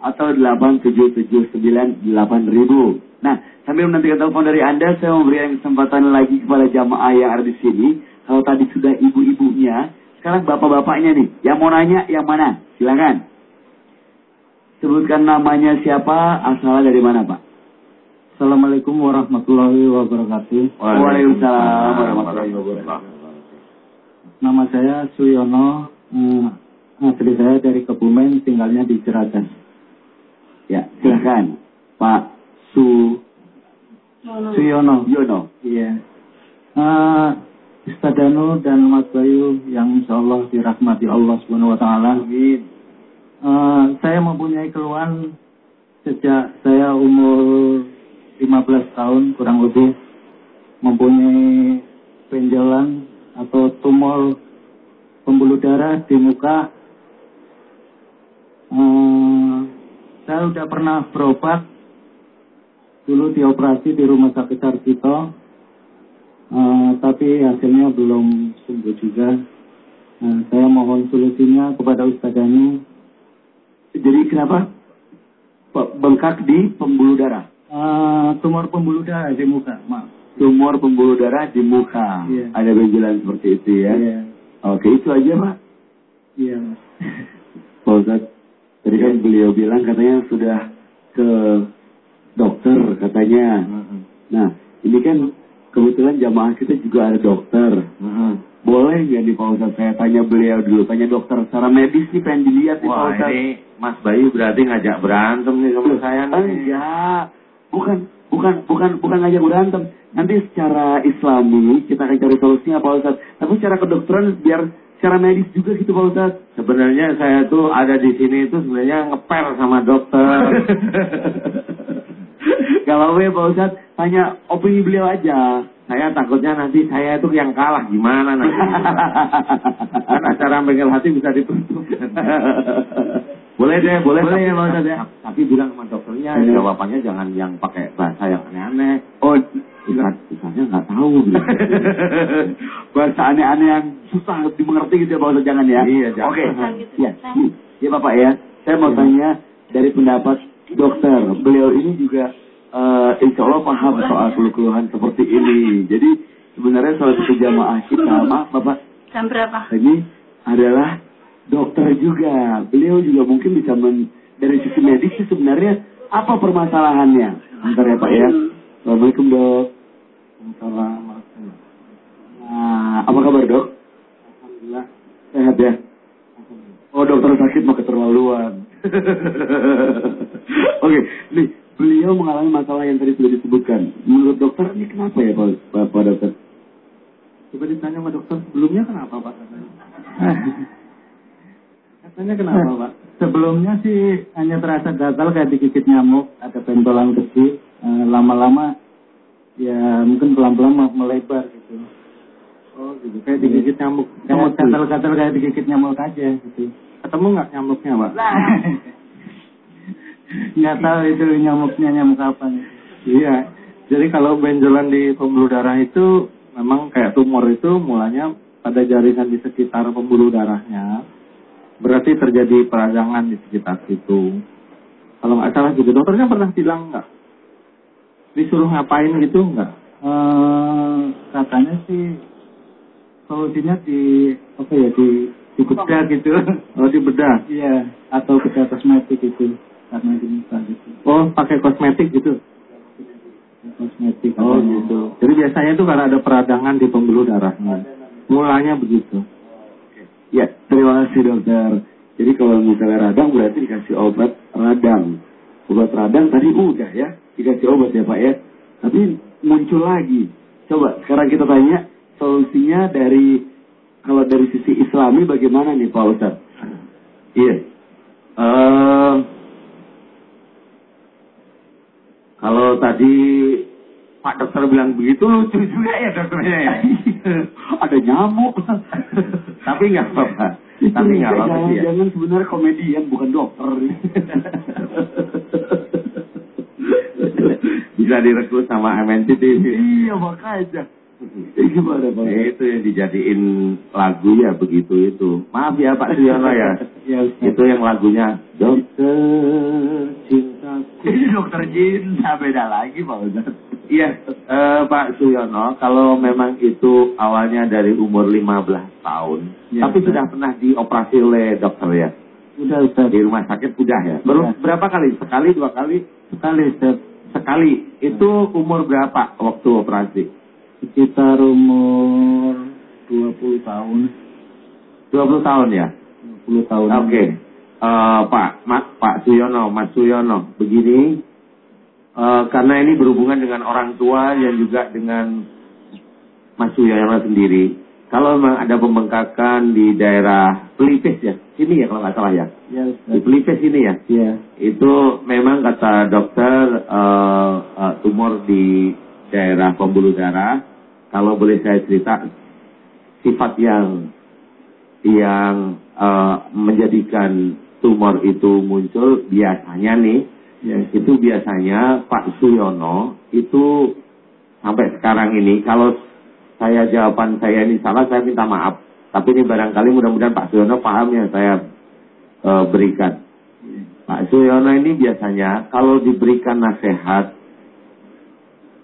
atau 87798 Nah, sambil menantikan telepon dari Anda, saya memberikan kesempatan lagi kepada jamaah yang ada di sini. Kalau tadi sudah ibu-ibunya, sekarang bapak-bapaknya nih. Yang mau nanya, yang mana? Silakan. Sebutkan namanya siapa, asalnya dari mana, Pak? Assalamualaikum warahmatullahi wabarakatuh. Waalaikumsalam warahmatullahi wabarakatuh. Nama saya Suyono. Eh, asli saya dari Kebumen, tinggalnya di Ciracas. Ya, silakan. Pak Su Suyono. Yono. Iya. Eh, Ustaz Danu dan Mas Bayu yang insya Allah dirahmati Allah Subhanahu Wa Taala. Amin. Eh, saya mempunyai keluhan sejak saya umur 15 tahun kurang lebih mempunyai benjolan atau tumor pembuluh darah di muka. Eh, saya sudah pernah berobat dulu dioperasi di rumah sakit Sarjito, Eh, tapi hasilnya belum sembuh juga. Eh, saya mohon solusinya kepada Ustaz Danu. Jadi kenapa? Bengkak di pembuluh darah. Eh, tumor pembuluh darah di muka, maaf. Tumor pembuluh darah di muka. Iya. Ada benjolan seperti itu ya. Iya, Oke, itu aja Pak. iya, Mas. Pak Ustadz, tadi kan beliau bilang katanya sudah ke dokter katanya. Nah, ini kan kebetulan jamaah kita juga ada dokter. Boleh nggak nih Pak Ustadz saya tanya beliau dulu, tanya dokter secara medis nih pengen dilihat nih Pak Wah Ustadz. ini Mas Bayu berarti ngajak berantem nih sama saya nih. Enggak, bukan, bukan, bukan, bukan ngajak berantem. Nanti secara Islami kita akan cari solusinya Pak Ustadz. Tapi secara kedokteran biar secara medis juga gitu Pak Ustadz. Sebenarnya saya tuh ada di sini itu sebenarnya ngeper sama dokter. Gak apa-apa ya Pak Ustadz, tanya opini beliau aja. Saya takutnya nanti saya itu yang kalah gimana nanti. kan acara bengkel hati bisa ditutup. boleh deh, boleh. Boleh tapi, ya, Pak Ustadz, ya. Tapi bilang sama dokternya, Iya. jawabannya jangan yang pakai bahasa yang aneh-aneh. Oh, Ustaz, Ustaznya nggak tahu. bahasa aneh-aneh yang susah dimengerti gitu ya Ustadz, jangan ya. Iya, jangan. Oke, ya, nih, ya Bapak ya. Saya mau tanya dari pendapat dokter. Beliau ini juga eh, insya Allah paham soal keluhan seperti ini. Jadi sebenarnya salah satu jamaah kita, maaf Bapak, Jam berapa? ini adalah dokter juga. Beliau juga mungkin bisa men, dari sisi medis sih sebenarnya apa permasalahannya? Bentar ya Pak ya. Assalamualaikum dok. Waalaikumsalam. Apa kabar dok? Alhamdulillah. Sehat ya? Oh dokter sakit mau keterlaluan. Oke, nih beliau mengalami masalah yang tadi sudah disebutkan. Menurut dokter ini kenapa ya Pak, Pak, Pak dokter? Coba ditanya sama dokter sebelumnya kenapa Pak katanya? katanya kenapa Pak? Sebelumnya sih hanya terasa gatal kayak digigit nyamuk, ada bentolan kecil. Eh, Lama-lama ya mungkin pelan-pelan mau melebar gitu. Oh gitu, kayak digigit nyamuk. Kayak gatal-gatal kayak digigit nyamuk aja gitu. Ketemu nggak nyamuknya, Pak? Nggak tahu itu nyamuknya nyamuk apa nih. Iya. Jadi kalau benjolan di pembuluh darah itu memang kayak tumor itu mulanya pada jaringan di sekitar pembuluh darahnya. Berarti terjadi peradangan di sekitar situ. Kalau nggak salah gitu, dokternya pernah bilang nggak? Disuruh ngapain gitu nggak? Eh, katanya sih solusinya di apa ya di di bedah gitu. Oh di bedah. Iya, atau bedah kosmetik itu karena gitu. Oh pakai kosmetik gitu. Kosmetik Oh katanya. gitu. Jadi biasanya itu karena ada peradangan di pembuluh darahnya. Mulanya begitu. Ya, terima kasih dokter. Jadi kalau misalnya radang berarti dikasih obat radang. Obat radang tadi udah ya, dikasih obat ya Pak ya. Tapi muncul lagi. Coba sekarang kita tanya solusinya dari kalau dari sisi Islami bagaimana nih Pak Ustaz? Iya. Eh, kalau tadi Pak dokter bilang begitu lucu juga ya dokternya ya. Ada nyamuk. Tapi nggak apa-apa. Tapi nggak apa-apa ya. Jangan sebenarnya komedian bukan dokter. Bisa direkrut sama MNC TV. iya makanya. Gimana Pak? Itu yang dijadiin lagu ya begitu itu. Maaf ya Pak Siono ya. Ya, itu yang lagunya Dokter Cintaku. Ini dokter cinta beda lagi Pak Ustaz. Iya, eh, Pak Suyono, kalau memang itu awalnya dari umur 15 tahun, Iya, tapi Ustaz. sudah pernah dioperasi oleh dokter ya? Udah Ustaz. Di rumah sakit sudah ya? Ber-. Berapa kali? Sekali, dua kali? Sekali Ustaz. Sekali. Itu umur berapa waktu operasi? Sekitar umur 20 tahun. 20 tahun ya? 20 tahun. Oke. Eh, Pak, Mas, Pak Suyono, Mas Suyono, begini, eh, karena ini berhubungan dengan orang tua yang juga dengan Mas Suyono sendiri. Kalau memang ada pembengkakan di daerah pelipis ya, sini ya kalau nggak salah ya, Ya di pelipis ini ya, Iya. itu memang kata dokter eh, eh, tumor di daerah pembuluh darah. Kalau boleh saya cerita, sifat yang yang eh, menjadikan tumor itu muncul biasanya nih, Ya. itu biasanya Pak Suyono itu sampai sekarang ini kalau saya jawaban saya ini salah saya minta maaf. Tapi ini barangkali mudah-mudahan Pak Suyono paham yang saya eh, berikan. Pak Suyono ini biasanya kalau diberikan nasihat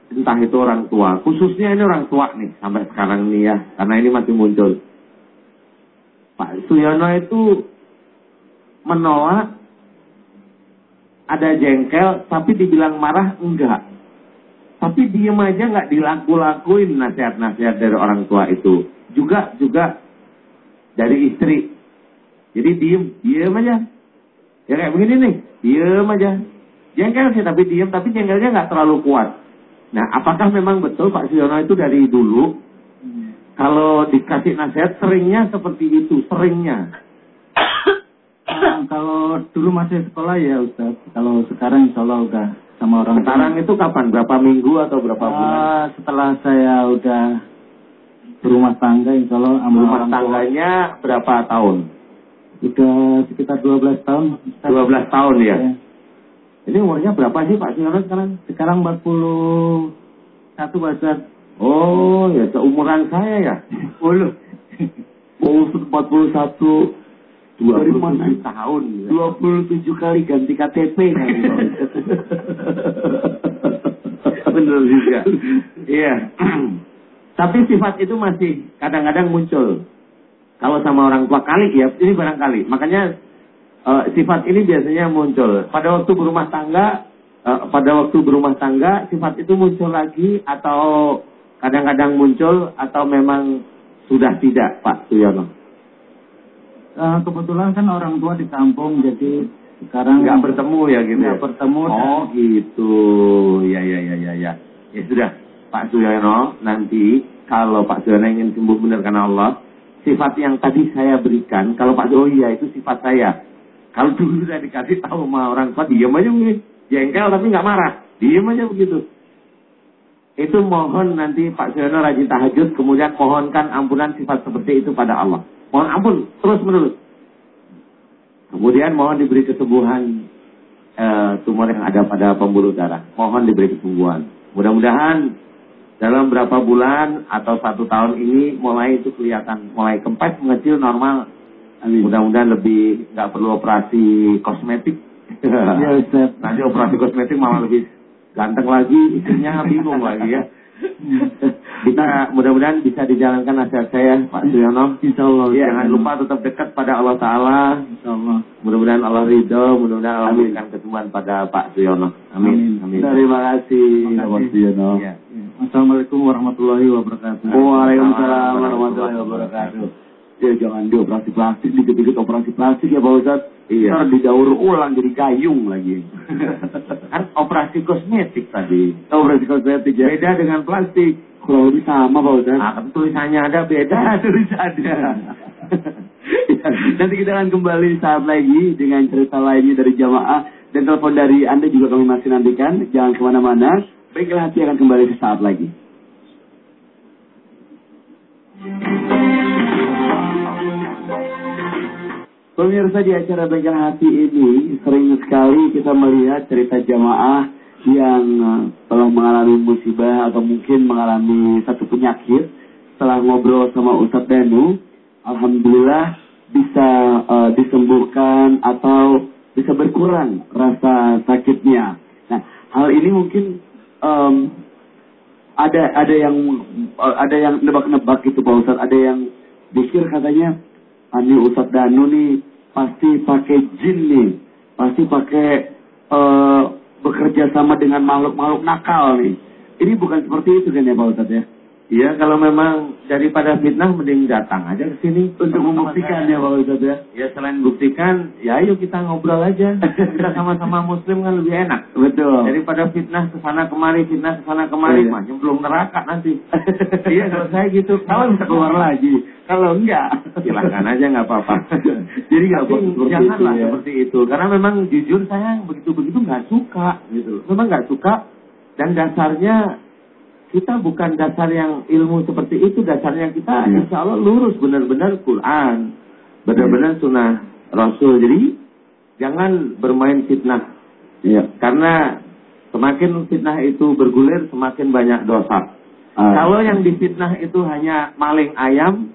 entah itu orang tua, khususnya ini orang tua nih sampai sekarang nih ya, karena ini masih muncul. Pak Suyono itu menolak ada jengkel tapi dibilang marah enggak. Tapi diem aja nggak dilaku-lakuin nasihat-nasihat dari orang tua itu. Juga juga dari istri. Jadi diem, diem aja. Ya kayak begini nih, diem aja. Jengkel sih tapi diem, tapi jengkelnya nggak terlalu kuat. Nah, apakah memang betul Pak Siono itu dari dulu kalau dikasih nasihat seringnya seperti itu, seringnya. Nah, kalau dulu masih sekolah ya Ustaz. Kalau sekarang insya Allah udah sama orang tua. Sekarang itu kapan? Berapa minggu atau berapa bulan? Ah, setelah saya udah berumah tangga insya Allah sama Rumah orang tua. tangganya berapa tahun? Udah sekitar 12 tahun. Ustaz. 12 tahun ya. Ya. Ini umurnya berapa sih Pak Siono sekarang? Sekarang 41 Pak Ustaz. Oh, ya seumuran saya ya. Oh loh. Oh 41 Dari 27 mana tahun? ya. 27 kali ganti KTP kan. Benar juga. Iya. Tapi sifat itu masih kadang-kadang muncul. Kalau sama orang tua kali ya, ini barangkali. Makanya eh, sifat ini biasanya muncul. Pada waktu berumah tangga, eh, pada waktu berumah tangga, sifat itu muncul lagi atau kadang-kadang muncul atau memang sudah tidak Pak Suyono? Eh, kebetulan kan orang tua di kampung, jadi sekarang Nggak bertemu ya gitu ya? bertemu. dan- Oh gitu, ya ya ya ya ya. Ya sudah, Pak Suyono nanti kalau Pak Suyono ingin sembuh benar karena Allah, sifat yang tadi saya berikan, kalau Pak oh iya itu sifat saya. Kalau dulu saya dikasih tahu sama orang tua, diam aja mungkin, jengkel tapi nggak marah, diam aja begitu. Itu mohon nanti Pak Suyono rajin tahajud, kemudian mohonkan ampunan sifat seperti itu pada Allah. Mohon ampun terus menerus. Kemudian mohon diberi kesembuhan eh, tumor yang ada pada pembuluh darah. Mohon diberi kesembuhan. Mudah-mudahan dalam berapa bulan atau satu tahun ini mulai itu kelihatan mulai kempes mengecil normal. Mudah-mudahan lebih nggak perlu operasi kosmetik. Ya Ustaz. Nanti operasi kosmetik malah lebih ganteng lagi, istrinya bingung lagi ya. Kita mudah-mudahan bisa dijalankan nasihat saya Pak Suyono. Insya Allah. Ya, jangan lupa tetap dekat pada Allah Ta'ala. Insya Allah. Mudah-mudahan Allah ridho, mudah-mudahan Allah memberikan kesembuhan pada Pak Suyono. Amin. Amin. Terima kasih Pak. Suyono. Ya. Assalamualaikum warahmatullahi wabarakatuh. Waalaikumsalam warahmatullahi wabarakatuh. Ya jangan dioperasi plastik, dikit-dikit operasi plastik ya Pak Ustaz. Iya. Ntar didaur ulang jadi kayung lagi. Kan operasi kosmetik tadi. operasi kosmetik ya. Beda dengan plastik. Kurang lebih sama Pak Ustaz. Nah, tulisannya ada beda tulisannya. Ya, Nanti kita akan kembali saat lagi dengan cerita lainnya dari jamaah dan telepon dari Anda juga kami masih nantikan. Jangan ke mana-mana. Baiklah hati akan kembali sesaat lagi. Pemirsa di acara Bengkel Hati ini sering sekali kita melihat cerita jamaah yang eh, telah mengalami musibah atau mungkin mengalami satu penyakit. Setelah ngobrol sama Ustadz Danu, Alhamdulillah bisa eh, disembuhkan atau bisa berkurang rasa sakitnya. Nah, hal ini mungkin em, ada ada yang eh, ada yang nebak-nebak gitu Pak Ustadz, ada yang pikir katanya Ani Ustadz Danu nih pasti pakai jin nih, pasti pakai eh, bekerja sama dengan makhluk-makhluk nakal nih. Ini bukan seperti itu kan ya Pak Ustadz ya? Iya, kalau memang daripada fitnah mending datang aja ke sini Untuk membuktikan ya Pak Ustadz ya? Ya selain buktikan, ya ayo kita ngobrol aja. kita sama-sama muslim kan lebih enak. Betul. Daripada fitnah ke sana kemari, fitnah ke sana kemari, Iya. mah belum neraka nanti. iya, kalau saya gitu. Kalau bisa keluar lagi, kalau enggak, Silahkan aja nggak apa-apa. Jadi nggak apa seperti janganlah itu ya. seperti itu. Karena memang jujur saya begitu-begitu nggak suka gitu. Memang nggak suka dan dasarnya kita bukan dasar yang ilmu seperti itu. Dasarnya kita Iya. insya Allah lurus benar-benar Quran, benar-benar sunnah Rasul. Jadi jangan bermain fitnah. Iya. Karena semakin fitnah itu bergulir, semakin banyak dosa. Ah. Kalau yang difitnah itu hanya maling ayam,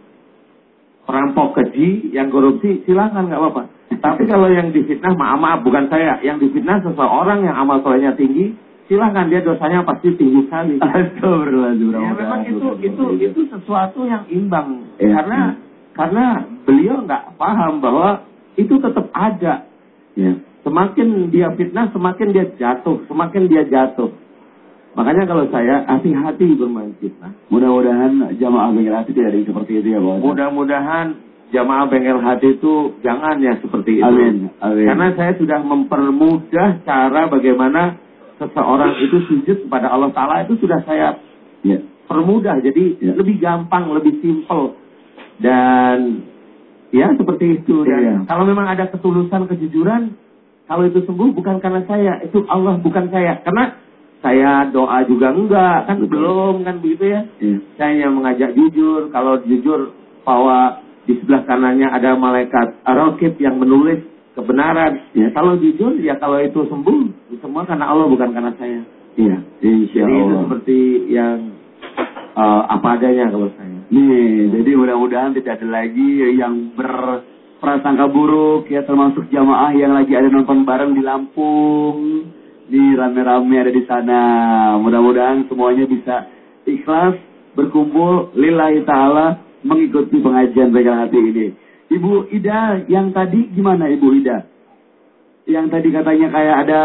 perampok keji, yang korupsi, silakan nggak apa-apa. Tapi kalau yang difitnah, maaf maaf bukan saya, yang difitnah seseorang yang amal solehnya tinggi, silakan dia dosanya pasti tinggi sekali. Astagfirullahaladzim. Ya, memang itu itu itu sesuatu yang imbang Iya. karena karena beliau nggak paham bahwa itu tetap ada. Ya. Semakin dia fitnah, semakin dia jatuh, semakin dia jatuh. Makanya kalau saya hati-hati bermain fitnah. Mudah-mudahan jamaah bengkel hati tidak ada yang seperti itu ya Pak. Mudah-mudahan jamaah bengkel hati itu jangan ya seperti itu. Amin. Amin. Karena saya sudah mempermudah cara bagaimana seseorang itu sujud kepada Allah Ta'ala itu sudah saya Ya. permudah. Jadi Ya. lebih gampang, lebih simpel. Dan ya seperti itu. Dan Iya. kalau memang ada ketulusan, kejujuran, kalau itu sembuh bukan karena saya, itu Allah bukan saya. Karena saya doa juga enggak, kan Betul. belum kan begitu ya. Iya. Saya hanya mengajak jujur. Kalau jujur bahwa di sebelah kanannya ada malaikat rokib yang menulis kebenaran. Ya. Kalau jujur ya kalau itu sembuh semua karena Allah bukan karena saya. Iya. Insya Jadi itu seperti yang eh, apa adanya kalau saya. Nih, jadi mudah-mudahan tidak ada lagi yang berprasangka buruk ya termasuk jamaah yang lagi ada nonton bareng di Lampung. Nih rame-rame ada di sana. Mudah-mudahan semuanya bisa ikhlas berkumpul lillahi taala mengikuti pengajian bengkel hati ini. Ibu Ida yang tadi gimana Ibu Ida? Yang tadi katanya kayak ada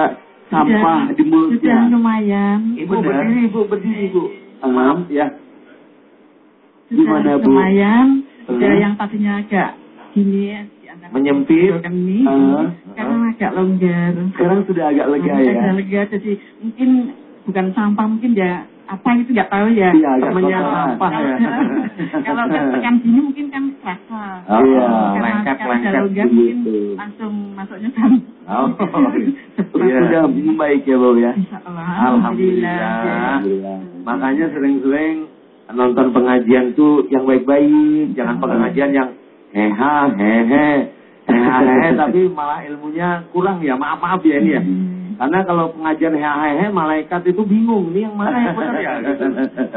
sampah Sudah- di Sudah mulutnya. lumayan. Ibu berdiri, ibu berdiri, ibu. Maaf ya. Gimana, Bu? Lumayan. Hmm. yang tadinya agak gini ya, di Menyempit. ini. Ah, Sekarang agak longgar. Sekarang sudah agak lega Agak ya. lega, jadi mungkin bukan sampah, mungkin ya apa itu nggak tahu ya. Iya, agak kotoran. sampah ya. Kalau kan tekan gini mungkin kan terasa. Oh, Iya. Lengket, lengket langsung masuknya kan. Oh, Iya. Sudah membaik ya, Bau ya. Allah. Alhamdulillah. Alhamdulillah. Makanya sering-sering nonton pengajian tuh yang baik-baik, jangan pengajian yang heha hehe heha hehe tapi malah ilmunya kurang ya. Maaf maaf ya ini ya. Karena kalau pengajian heha hehe malaikat itu bingung ini yang mana yang benar ya. gitu.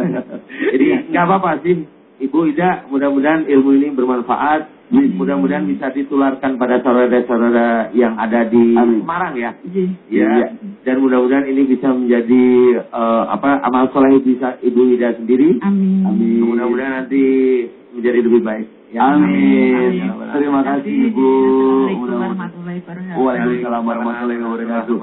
Jadi nggak apa-apa sih. Ibu Ida, mudah-mudahan ilmu ini bermanfaat. Mudah-mudahan bisa ditularkan pada saudara-saudara yang ada di Amin. Semarang ya. Iya. Ya, Iya. dan mudah-mudahan ini bisa menjadi eh, apa amal soleh bisa Ibu Ida sendiri. Amin. Amin. Mudah-mudahan nanti menjadi lebih baik. Ya, Amin. Amin. Terima kasih, Ibu. Waalaikumsalam warahmatullahi wabarakatuh.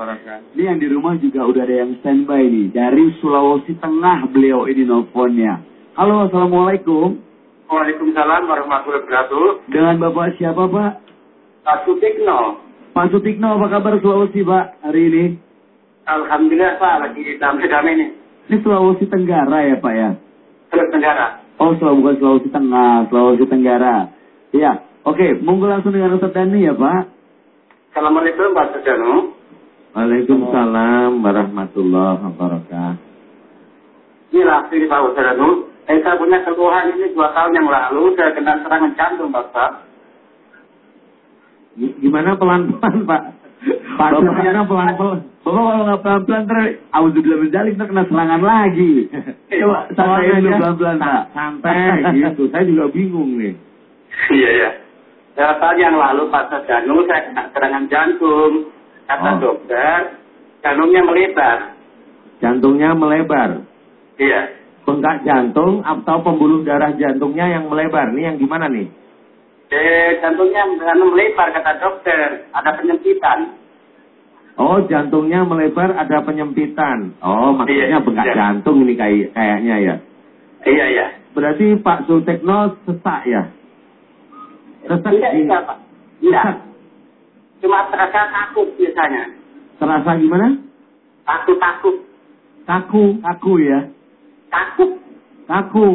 Ini yang di rumah juga udah ada yang standby nih. Dari Sulawesi Tengah beliau ini nelfonnya. Halo, Assalamualaikum. Waalaikumsalam warahmatullahi wabarakatuh. Dengan Bapak siapa, Pak? Pak Sutikno. Pak Sutikno, apa kabar Sulawesi, Pak, hari ini? Alhamdulillah Pak, lagi damai-damai nih. Ini Sulawesi Tenggara ya, Pak ya? Sulawesi Tenggara. Oh, Sulawesi, bukan Sulawesi Tengah, Sulawesi Tenggara. Iya, oke. Monggo langsung dengan Ustaz Dani ya, Pak. Assalamualaikum Pak Sudano. Waalaikumsalam warahmatullahi wabarakatuh. Ini langsung Pak Sudano. Eh, saya punya keluhan ini dua tahun yang lalu, saya kena serangan jantung Pak Gimana pelan-pelan Pak? Pak Bapak- Sutikno pelan-pelan. Bapak kalau nggak pelan-pelan terus, Alhamdulillah menjalik ntar kena serangan lagi. Coba santai Pelan dulu pelan-pelan, Pak. Santai gitu. Saya juga bingung nih. Iya, ya. Dua tahun yang lalu Pak Sudano, saya kena serangan jantung. Kata Oh. dokter, jantungnya melebar. Jantungnya melebar. Iya. Bengkak jantung atau pembuluh darah jantungnya yang melebar. Nih yang gimana nih? Eh, jantungnya melebar kata dokter, ada penyempitan. Oh, jantungnya melebar ada penyempitan. Oh, maksudnya Iya, bengkak iya. jantung ini kayak kayaknya ya. Iya, iya. Berarti Pak Sutekno sesak ya? Sesak Tidak, di- tidak, Pak. Tidak. sesak. Cuma terasa takut biasanya. Terasa gimana? Takut-takut. Kaku, kaku ya. Takut. Kaku,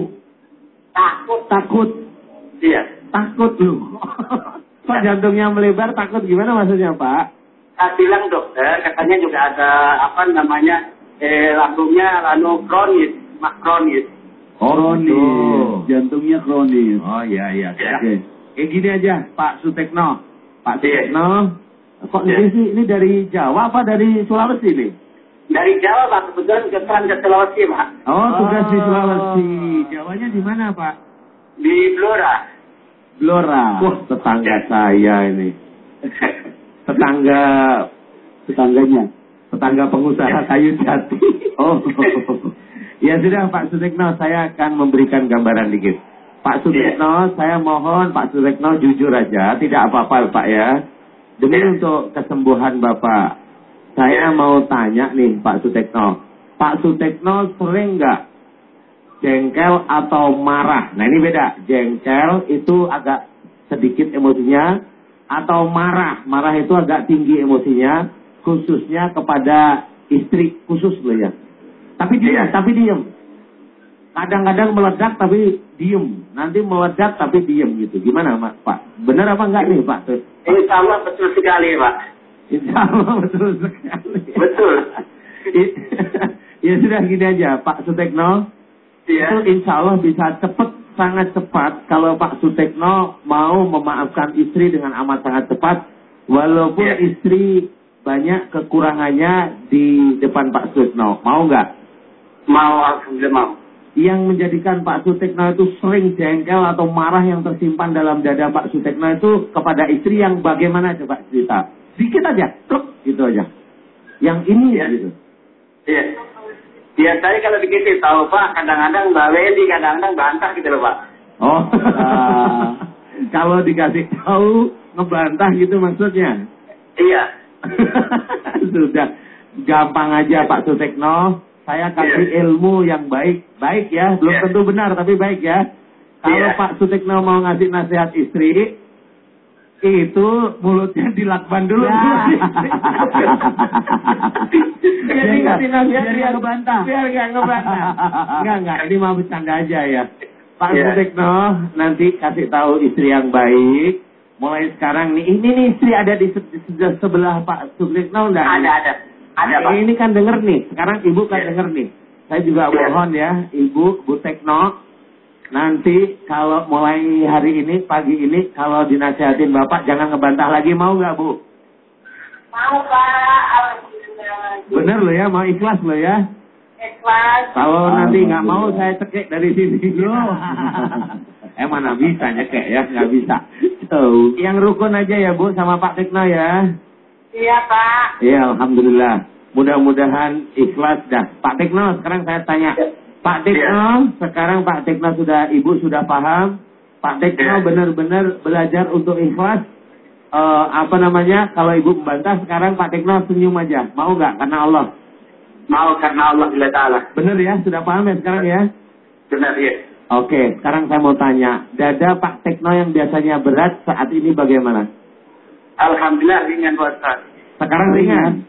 Takut. takut, Iya. Takut lu. Kok jantungnya melebar takut gimana maksudnya Pak? Saya bilang dokter, katanya juga ada apa namanya, eh, lambungnya lanu kronis, mak kronis. Kronis, gitu. jantungnya kronis. Oh iya iya. Oke. Eh gini aja Pak Sutekno. Pak Iya. Sutekno. Kok Iya. ini sih? Ini dari Jawa apa dari Sulawesi nih? Dari Jawa Pak, kebetulan kebetulan ke Sulawesi Pak. Oh, tugas di Oh. Sulawesi. Jawanya di mana, Pak? Di Blora. Blora. Wah, tetangga saya ini. Tetangga tetangganya. tetangga pengusaha kayu jati. Oh. ya sudah Pak Sutekno, saya akan memberikan gambaran dikit. Pak Sutekno, saya mohon Pak Sutekno jujur aja, tidak apa-apa Pak ya. Demi Iya. untuk kesembuhan Bapak, saya mau tanya nih Pak Sutekno. Pak Sutekno sering nggak jengkel atau marah? Nah ini beda. Jengkel itu agak sedikit emosinya, atau marah. Marah itu agak tinggi emosinya, khususnya kepada istri khusus loh ya. Tapi diam, Iya. tapi diam. Kadang-kadang meledak tapi diem. Nanti meledak tapi diem gitu. Gimana Mas Pak? Benar apa enggak nih Pak? Insya Allah betul sekali Pak. Insya Allah betul sekali. Betul. ya sudah gini aja Pak Sutekno. Iya. Itu insya Allah bisa cepat, sangat cepat kalau Pak Sutekno mau memaafkan istri dengan amat sangat cepat. Walaupun Iya. istri banyak kekurangannya di depan Pak Sutekno. Mau nggak? Mau, Alhamdulillah mau. Yang menjadikan Pak Sutekno itu sering jengkel atau marah yang tersimpan dalam dada Pak Sutekno itu kepada istri yang bagaimana coba cerita? Dikit aja, kluk, gitu aja. Yang ini Iya. gitu. Iya. Biasanya kalau begitu tahu Pak, kadang-kadang Mbak Wedi, kadang-kadang bantah gitu loh Pak. Oh, Ah. kalau dikasih tahu ngebantah gitu maksudnya. Iya. Sudah gampang aja Pak Sutekno. Saya kasih ilmu yang baik, baik ya, belum Iya. tentu benar tapi baik ya. Kalau Iya. Pak Sutikno mau ngasih nasihat istri, itu mulutnya dilakban dulu. Ya. Jadi Biar nggak- biar nggak ngebantah. Biar nggak ngebantah. Enggak, enggak. Ini mau bercanda aja ya. Pak Iya. Sutikno nanti kasih tahu istri yang baik. Mulai sekarang nih, ini nih istri ada di se- se- sebelah Pak Sutikno enggak? Ada, ada. Ada, Pak. Ini kan denger nih. Sekarang ibu kan Iya. denger nih. Saya juga Iya. mohon ya, ibu, Bu Tekno, nanti kalau mulai hari ini, pagi ini, kalau dinasihatin bapak, jangan ngebantah lagi, mau nggak bu? Mau Pak. Bener loh ya, mau ikhlas loh ya. Ikhlas. Kalau nanti nggak mau, saya cekek dari sini. eh mana bisa nyekek ya, nggak bisa. Tahu. Yang rukun aja ya bu, sama Pak Tekno ya. Iya Pak. Iya, Alhamdulillah. Mudah-mudahan ikhlas dah. Pak Tekno, sekarang saya tanya. Pak Tekno, sekarang Pak Tekno sudah, Ibu sudah paham. Pak Tekno Iya. benar-benar belajar untuk ikhlas. Eh, apa namanya, kalau Ibu membantah, sekarang Pak Tekno senyum aja. Mau nggak? Karena Allah. Mau karena Allah Bila Ta'ala. Benar ya? Sudah paham ya sekarang ya? Benar, ya. Oke, sekarang saya mau tanya. Dada Pak Tekno yang biasanya berat, saat ini bagaimana? Alhamdulillah ringan, Pak Ustaz. Sekarang ringan.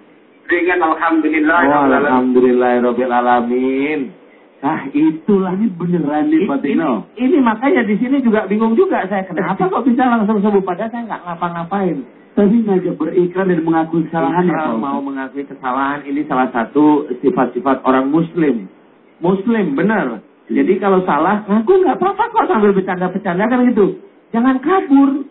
Ringan, Alhamdulillah. Oh, ya Allah. Alhamdulillahirrahmanirrahim. Nah, itulah Ini beneran nih Pak ini, Tino. ini makanya di sini juga bingung juga saya. Kenapa kok bisa langsung sembuh? Padahal saya nggak ngapa-ngapain. Tapi ngajak berikrar dan mengakui kesalahan ya Kalau Pak. mau mengakui kesalahan, ini salah satu sifat-sifat orang Muslim. Muslim, benar. Jadi kalau salah, ngaku nggak apa-apa kok sambil bercanda-bercanda kan gitu. Jangan kabur.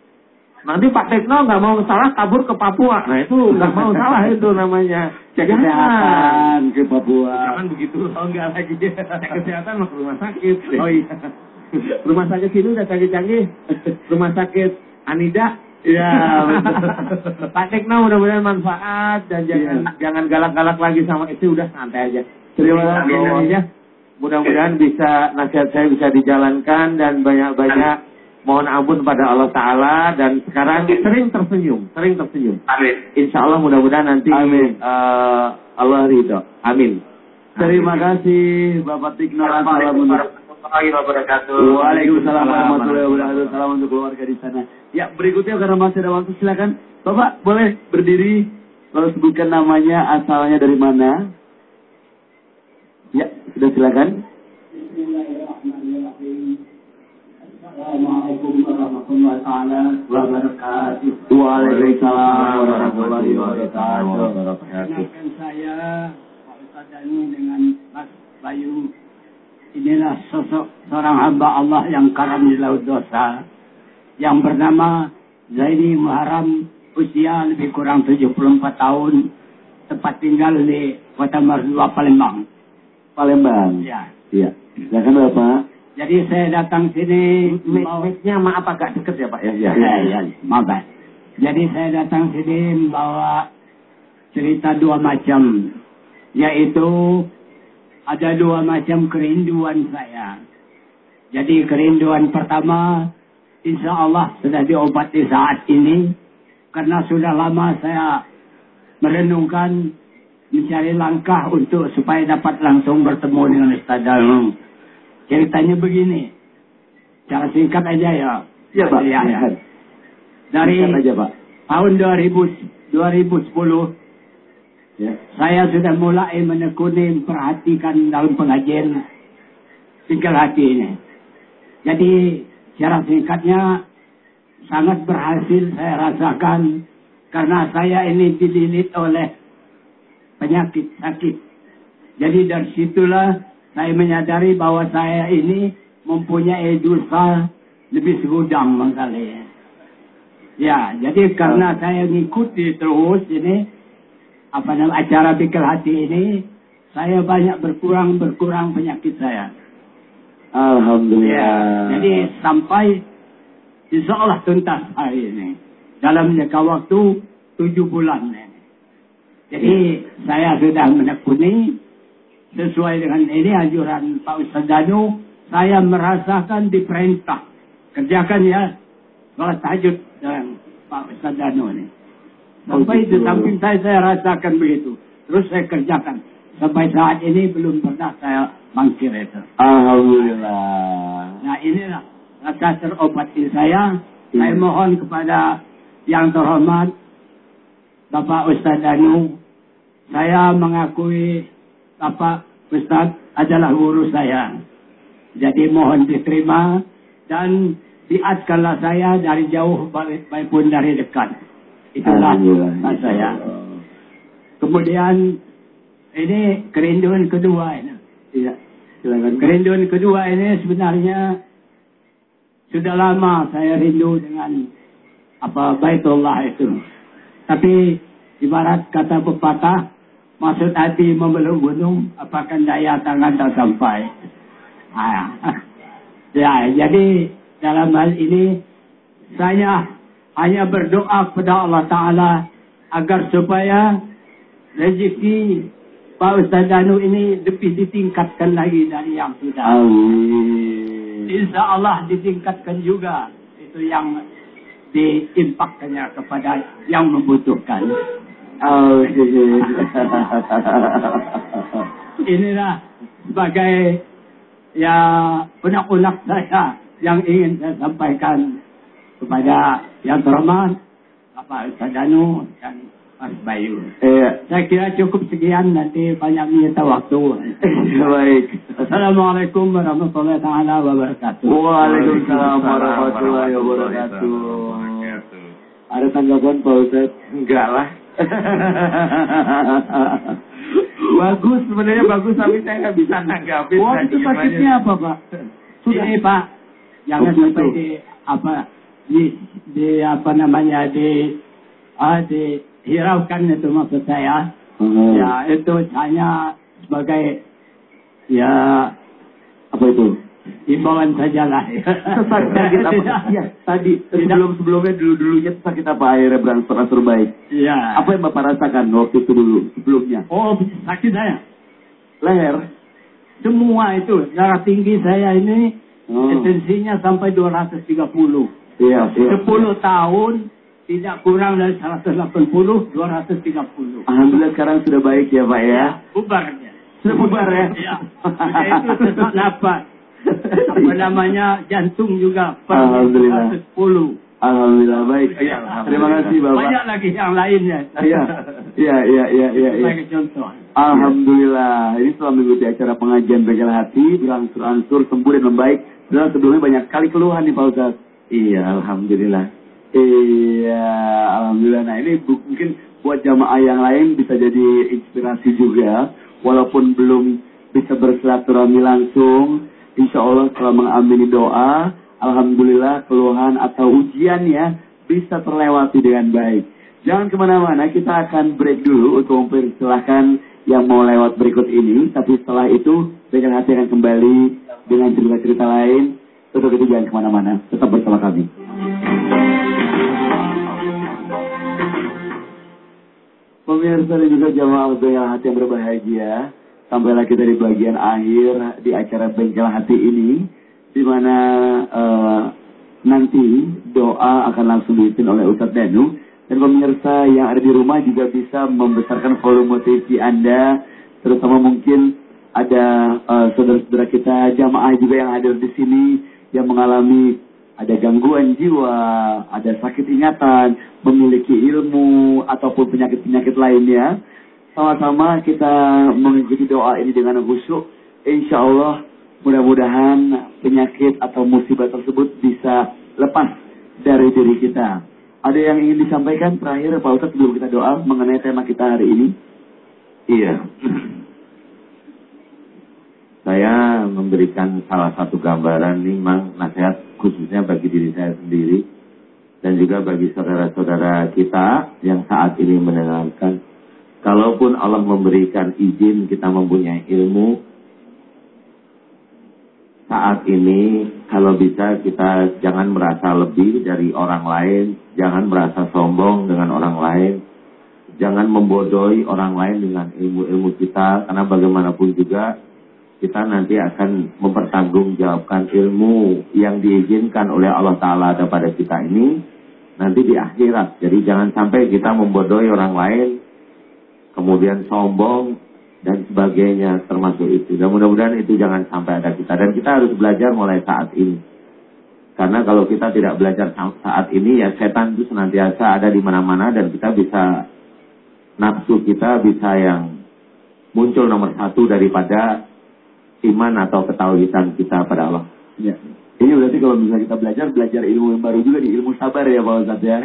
Nanti Pak Tekno nggak mau salah kabur ke Papua. Nah itu nggak mau salah itu namanya. Cek kesehatan ke Papua. Jangan begitu. Oh enggak lagi. Cek kesehatan mau ke rumah sakit. Oh iya. Rumah sakit sini udah canggih-canggih. Rumah sakit Anida. Iya. Pak Tekno mudah-mudahan manfaat dan jangan Iya. jangan galak-galak lagi sama istri udah santai aja. Terima kasih. Mudah-mudahan bisa nasihat saya bisa dijalankan dan banyak-banyak mohon ampun pada Allah Taala dan sekarang sering tersenyum, sering tersenyum. Amin. Insya Allah mudah-mudahan nanti Amin. eh, Allah ridho. Amin. Terima kasih Bapak Tikno. Assalamualaikum warahmatullahi wabarakatuh. Waalaikumsalam warahmatullahi wabarakatuh. Salam untuk keluarga di sana. Ya, berikutnya karena masih ada waktu silakan. Bapak boleh berdiri lalu sebutkan namanya, asalnya dari mana? Ya, sudah silakan. Assalamualaikum warahmatullahi taala wabarakatuh. Waalaikumsalam warahmatullahi wabarakatuh. Kenalkan saya Pak Ustaz Danu dengan Mas Bayu. Inilah sosok seorang hamba Allah yang karam di laut dosa. Yang bernama Zaini Muharram usia lebih kurang 74 tahun. Tempat tinggal di Kota Merdua Palembang. Palembang. Ya. Iya. Silakan Bapak. Jadi saya datang sini mau Mic-nya maaf agak deket ya Pak ya. Ya. Ya, ya, maaf. Pak. Jadi saya datang sini membawa cerita dua macam, yaitu ada dua macam kerinduan saya. Jadi kerinduan pertama, insya Allah sudah diobati saat ini, karena sudah lama saya merenungkan mencari langkah untuk supaya dapat langsung bertemu dengan Ustaz Dalung. Ceritanya begini, cara singkat aja ya. Iya Pak. Ya, ya. Dari aja Pak. tahun 2000, 2010 Ya. saya sudah mulai menekuni perhatikan dalam pengajian tinggal hati ini. Jadi secara singkatnya sangat berhasil saya rasakan karena saya ini dililit oleh penyakit sakit. Jadi dari situlah saya menyadari bahwa saya ini mempunyai dosa lebih segudang mengkali. Ya, jadi karena saya ngikuti terus ini apa nama acara pikir hati ini, saya banyak berkurang berkurang penyakit saya. Alhamdulillah. Ya, jadi sampai insya Allah tuntas hari ini dalam jangka waktu tujuh bulan. ini. Jadi saya sudah menekuni sesuai dengan ini anjuran Pak Ustaz Danu, saya merasakan diperintah kerjakan ya sholat tahajud dengan Pak Ustaz Danu ini. Sampai di gitu. samping saya saya rasakan begitu. Terus saya kerjakan. Sampai saat ini belum pernah saya mangkir itu. Alhamdulillah. Nah inilah rasa terobati saya. Saya mohon kepada yang terhormat Bapak Ustaz Danu. Saya mengakui Bapak Ustaz adalah guru saya. Jadi mohon diterima dan diatkanlah saya dari jauh maupun dari dekat. Itulah Alhamdulillah. saya. Kemudian ini kerinduan kedua ini. Silakan. Kerinduan kedua ini sebenarnya sudah lama saya rindu dengan apa Baitullah itu. Tapi ibarat kata pepatah, maksud hati membelum gunung, apakah daya tangan tak sampai. Ah, ya, jadi dalam hal ini saya hanya berdoa kepada Allah Ta'ala agar supaya rezeki Pak Ustaz Danu ini lebih ditingkatkan lagi dari yang sudah. Amin. Insya Allah ditingkatkan juga. Itu yang diimpakkannya kepada yang membutuhkan. Oh, iya. Inilah sebagai ya unak-unak saya yang ingin saya sampaikan kepada yang terhormat Bapak Ustaz Danu dan Mas Bayu. Iya. Saya kira cukup sekian nanti banyak minta waktu. Baik. Assalamualaikum warahmatullahi taala wabarakatuh. Waalaikumsalam warahmatullahi wabarakatuh. Ada tanggapan Pak Ustaz? Enggak lah. bagus sebenarnya bagus tapi saya nggak bisa nanggapin. Wah Saya itu sakitnya aja. apa Pak? Ini Pak, jangan Oh, sampai di apa di di apa namanya di ah dihiraukan itu maksud saya. Hmm. Ya itu hanya sebagai ya Apa itu? Himbauan sajalah. Sesak sakit apa? Iya, tadi sebelum sebelumnya dulu dulunya sakit apa akhirnya berangsur-angsur baik. Iya. Apa yang bapak rasakan waktu itu dulu sebelumnya? Oh sakit saya. Leher. Semua itu darah tinggi saya ini Oh. tensinya sampai 230. Iya, iya. 10 tahun tidak kurang dari 180, 230. Alhamdulillah sekarang sudah baik ya Pak ya. Bubar dia. Sudah bubar ya? Iya. Itu sesak nafas. Apa namanya jantung juga Alhamdulillah. 110. Alhamdulillah baik. Iya, Terima kasih Bapak. Banyak lagi yang lainnya. Iya, iya, iya, iya, iya. contoh. Alhamdulillah, ini setelah mengikuti acara pengajian bengkel hati, berangsur-angsur sembuh dan membaik. Padahal sebelumnya banyak sekali keluhan nih Pak Ustaz. Iya, alhamdulillah. Iya, alhamdulillah. Nah ini mungkin buat jamaah yang lain bisa jadi inspirasi juga, walaupun belum bisa bersilaturahmi langsung. Insya Allah setelah mengamini doa, alhamdulillah keluhan atau ujiannya bisa terlewati dengan baik. Jangan ke mana-mana, kita akan break dulu untuk mempersilahkan yang mau lewat berikut ini. Tapi setelah itu, dengan hati akan kembali dengan cerita-cerita lain. Untuk itu jangan ke mana-mana, tetap bersama kami. Pemirsa dan juga jamaah bengkel hati yang berbahagia, sampailah kita di bagian akhir di acara bengkel hati ini, di mana eh, nanti doa akan langsung dipimpin oleh Ustadz Danu dan pemirsa yang ada di rumah juga bisa membesarkan volume TV Anda, terutama mungkin ada eh, saudara-saudara kita jamaah juga yang hadir di sini yang mengalami ada gangguan jiwa, ada sakit ingatan, memiliki ilmu ataupun penyakit-penyakit lainnya. Sama-sama kita mengikuti doa ini dengan khusyuk. Insya Allah mudah-mudahan penyakit atau musibah tersebut bisa lepas dari diri kita. Ada yang ingin disampaikan terakhir Pak Ustadz sebelum kita doa mengenai tema kita hari ini? Iya. Saya memberikan salah satu gambaran nih, nasihat khususnya bagi diri saya sendiri dan juga bagi saudara-saudara kita yang saat ini mendengarkan. Kalaupun Allah memberikan izin kita mempunyai ilmu, saat ini kalau bisa kita jangan merasa lebih dari orang lain, jangan merasa sombong dengan orang lain, jangan membodohi orang lain dengan ilmu-ilmu kita karena bagaimanapun juga kita nanti akan mempertanggungjawabkan ilmu yang diizinkan oleh Allah Ta'ala kepada kita ini nanti di akhirat. Jadi jangan sampai kita membodohi orang lain, kemudian sombong dan sebagainya termasuk itu. Dan mudah-mudahan itu jangan sampai ada kita. Dan kita harus belajar mulai saat ini. Karena kalau kita tidak belajar saat ini ya setan itu senantiasa ada di mana-mana dan kita bisa nafsu kita bisa yang muncul nomor satu daripada iman atau ketahuan kita pada Allah. Ya. Ini berarti kalau misalnya kita belajar, belajar ilmu yang baru juga di ilmu sabar ya Pak Ustadz ya.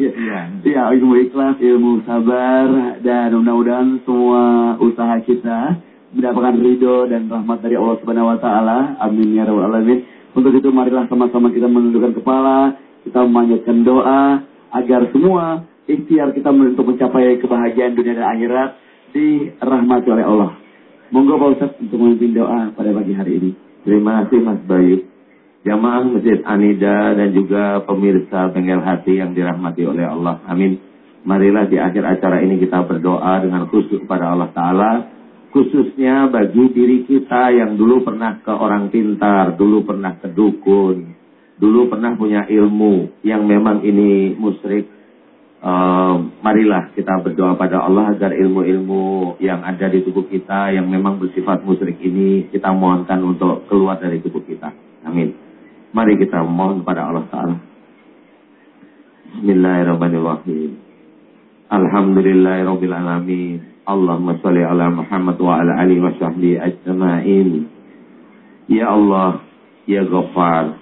Iya. Iya, ilmu ikhlas, ilmu sabar, dan mudah-mudahan semua usaha kita mendapatkan ridho dan rahmat dari Allah Subhanahu Wa Taala. Amin ya rabbal alamin. Untuk itu marilah sama-sama kita menundukkan kepala, kita memanjatkan doa agar semua ikhtiar kita untuk mencapai kebahagiaan dunia dan akhirat dirahmati oleh Allah. Monggo Pak Ustaz untuk memimpin doa pada pagi hari ini. Terima kasih Mas Bayu. Jamaah Masjid Anida dan juga pemirsa Bengkel Hati yang dirahmati oleh Allah. Amin. Marilah di akhir acara ini kita berdoa dengan khusus kepada Allah Ta'ala khususnya bagi diri kita yang dulu pernah ke orang pintar, dulu pernah ke dukun, dulu pernah punya ilmu yang memang ini musyrik. Uh, marilah kita berdoa pada Allah agar ilmu-ilmu yang ada di tubuh kita yang memang bersifat musyrik ini kita mohonkan untuk keluar dari tubuh kita. Amin. Mari kita mohon pada Allah Ta'ala. Bismillahirrahmanirrahim. Alhamdulillahirrahmanirrahim. Allahumma salli ala Muhammad wa ala ali wa sahbihi ajma'in. Ya Allah, Ya Ghaffar,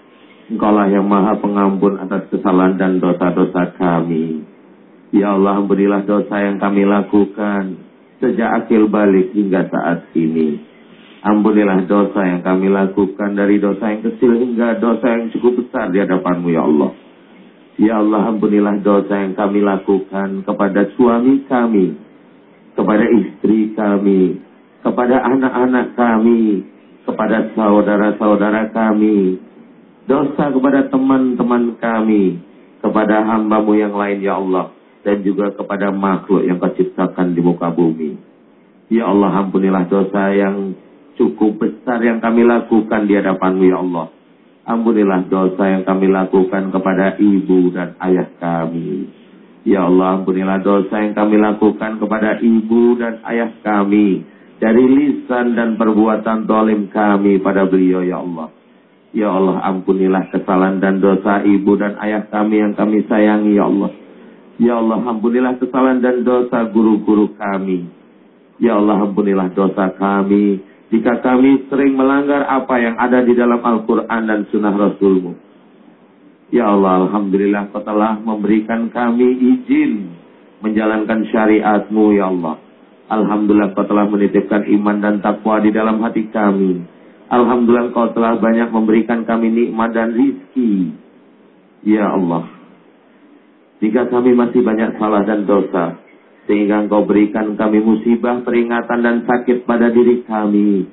Engkaulah yang maha pengampun atas kesalahan dan dosa-dosa kami. Ya Allah, ampunilah dosa yang kami lakukan sejak akil balik hingga saat ini. Ampunilah dosa yang kami lakukan dari dosa yang kecil hingga dosa yang cukup besar di hadapanmu ya Allah. Ya Allah, ampunilah dosa yang kami lakukan kepada suami kami, kepada istri kami, kepada anak-anak kami, kepada saudara-saudara kami, dosa kepada teman-teman kami, kepada hambamu yang lain ya Allah, dan juga kepada makhluk yang kau ciptakan di muka bumi. Ya Allah ampunilah dosa yang cukup besar yang kami lakukan di hadapanmu ya Allah. Ampunilah dosa yang kami lakukan kepada ibu dan ayah kami. Ya Allah, ampunilah dosa yang kami lakukan kepada ibu dan ayah kami. Dari lisan dan perbuatan tolim kami pada beliau, Ya Allah. Ya Allah, ampunilah kesalahan dan dosa ibu dan ayah kami yang kami sayangi, Ya Allah. Ya Allah, ampunilah kesalahan dan dosa guru-guru kami. Ya Allah, ampunilah dosa kami. Jika kami sering melanggar apa yang ada di dalam Al-Quran dan Sunnah Rasulmu. Ya Allah, Alhamdulillah kau telah memberikan kami izin menjalankan syariatmu ya Allah. Alhamdulillah kau telah menitipkan iman dan takwa di dalam hati kami. Alhamdulillah kau telah banyak memberikan kami nikmat dan rizki. Ya Allah. Jika kami masih banyak salah dan dosa. Sehingga engkau berikan kami musibah, peringatan dan sakit pada diri kami.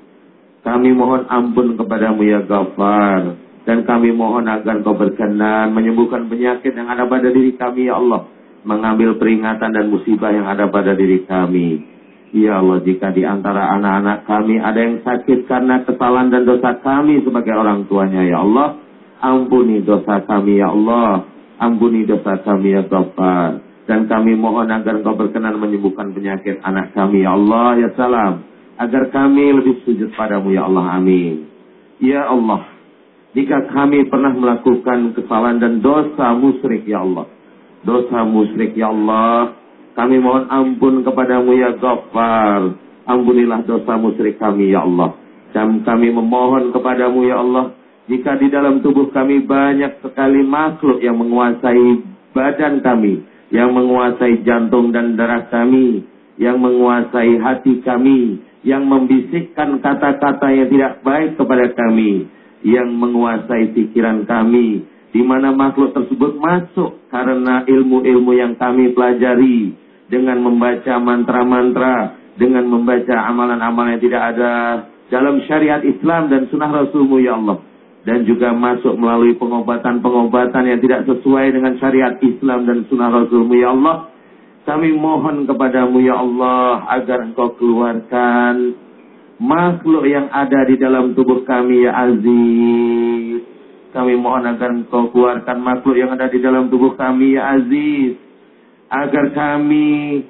Kami mohon ampun kepadamu ya Ghaffar. Dan kami mohon agar kau berkenan menyembuhkan penyakit yang ada pada diri kami, Ya Allah. Mengambil peringatan dan musibah yang ada pada diri kami. Ya Allah, jika di antara anak-anak kami ada yang sakit karena kesalahan dan dosa kami sebagai orang tuanya, Ya Allah. Ampuni dosa kami, Ya Allah. Ampuni dosa kami, Ya Ghaffar. Dan kami mohon agar kau berkenan menyembuhkan penyakit anak kami, Ya Allah, Ya Salam. Agar kami lebih sujud padamu, Ya Allah. Amin. Ya Allah. Jika kami pernah melakukan kesalahan dan dosa musyrik ya Allah. Dosa musyrik ya Allah. Kami mohon ampun kepadamu ya Ghaffar. Ampunilah dosa musyrik kami ya Allah. Dan kami memohon kepadamu ya Allah. Jika di dalam tubuh kami banyak sekali makhluk yang menguasai badan kami. Yang menguasai jantung dan darah kami. Yang menguasai hati kami. Yang membisikkan kata-kata yang tidak baik kepada kami yang menguasai pikiran kami, di mana makhluk tersebut masuk karena ilmu-ilmu yang kami pelajari dengan membaca mantra-mantra, dengan membaca amalan-amalan yang tidak ada dalam syariat Islam dan sunnah Rasulmu ya Allah. Dan juga masuk melalui pengobatan-pengobatan yang tidak sesuai dengan syariat Islam dan sunnah Rasulmu ya Allah. Kami mohon kepadamu ya Allah agar engkau keluarkan makhluk yang ada di dalam tubuh kami ya Aziz. Kami mohon agar engkau keluarkan makhluk yang ada di dalam tubuh kami ya Aziz. Agar kami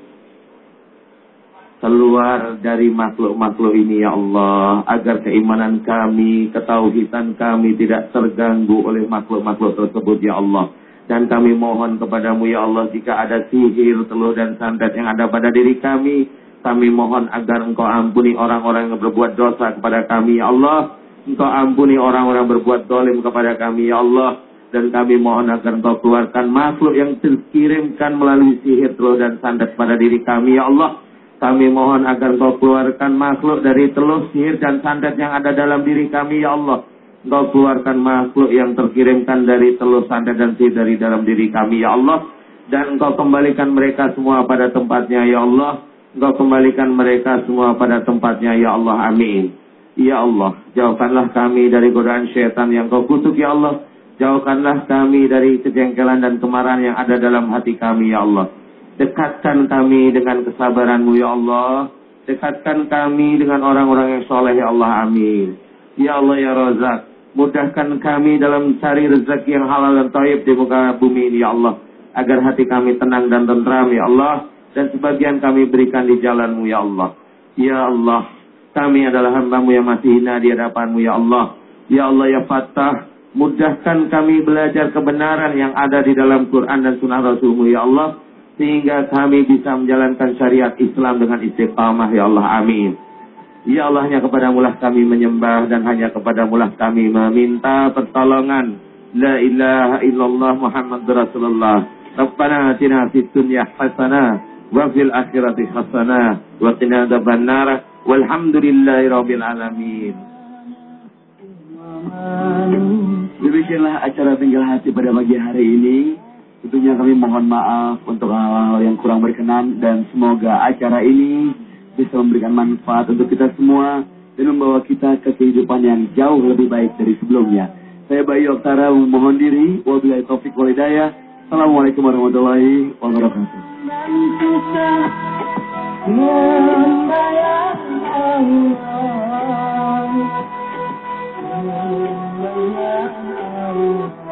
keluar dari makhluk-makhluk ini ya Allah agar keimanan kami, ketauhidan kami tidak terganggu oleh makhluk-makhluk tersebut ya Allah. Dan kami mohon kepadamu ya Allah jika ada sihir, teluh dan santet yang ada pada diri kami, kami mohon agar engkau ampuni orang-orang yang berbuat dosa kepada kami ya Allah. Engkau ampuni orang-orang berbuat dolim kepada kami ya Allah. Dan kami mohon agar engkau keluarkan makhluk yang terkirimkan melalui sihir, teluh dan santet pada diri kami ya Allah kami mohon agar kau keluarkan makhluk dari telur sihir dan santet yang ada dalam diri kami, ya Allah. Engkau keluarkan makhluk yang terkirimkan dari telur santet dan sihir dari dalam diri kami, ya Allah. Dan engkau kembalikan mereka semua pada tempatnya, ya Allah. Engkau kembalikan mereka semua pada tempatnya, ya Allah. Amin. Ya Allah, jauhkanlah kami dari godaan syaitan yang kau kutuk, ya Allah. Jauhkanlah kami dari kejengkelan dan kemarahan yang ada dalam hati kami, ya Allah. Dekatkan kami dengan kesabaranmu ya Allah. Dekatkan kami dengan orang-orang yang soleh ya Allah. Amin. Ya Allah ya Razak. Mudahkan kami dalam cari rezeki yang halal dan taib di muka bumi ini ya Allah. Agar hati kami tenang dan tentram ya Allah. Dan sebagian kami berikan di jalanmu ya Allah. Ya Allah. Kami adalah hambamu yang masih hina di hadapanmu ya Allah. Ya Allah ya Fatah. Mudahkan kami belajar kebenaran yang ada di dalam Quran dan sunnah Rasulmu ya Allah sehingga kami bisa menjalankan syariat Islam dengan istiqamah ya Allah amin. Ya Allah hanya kepada mulah kami menyembah dan hanya kepada mulah kami meminta pertolongan. La ilaha illallah Muhammad Rasulullah. Rabbana atina fid dunya hasanah wa fil akhirati hasanah wa qina adzabannar walhamdulillahi rabbil alamin. Demikianlah acara tinggal hati pada pagi hari ini. Tentunya kami mohon maaf untuk hal-hal yang kurang berkenan dan semoga acara ini bisa memberikan manfaat untuk kita semua dan membawa kita ke kehidupan yang jauh lebih baik dari sebelumnya. Saya Bayu Oktara memohon diri. Wabillahi taufik walidayah. Assalamualaikum warahmatullahi wabarakatuh. Allah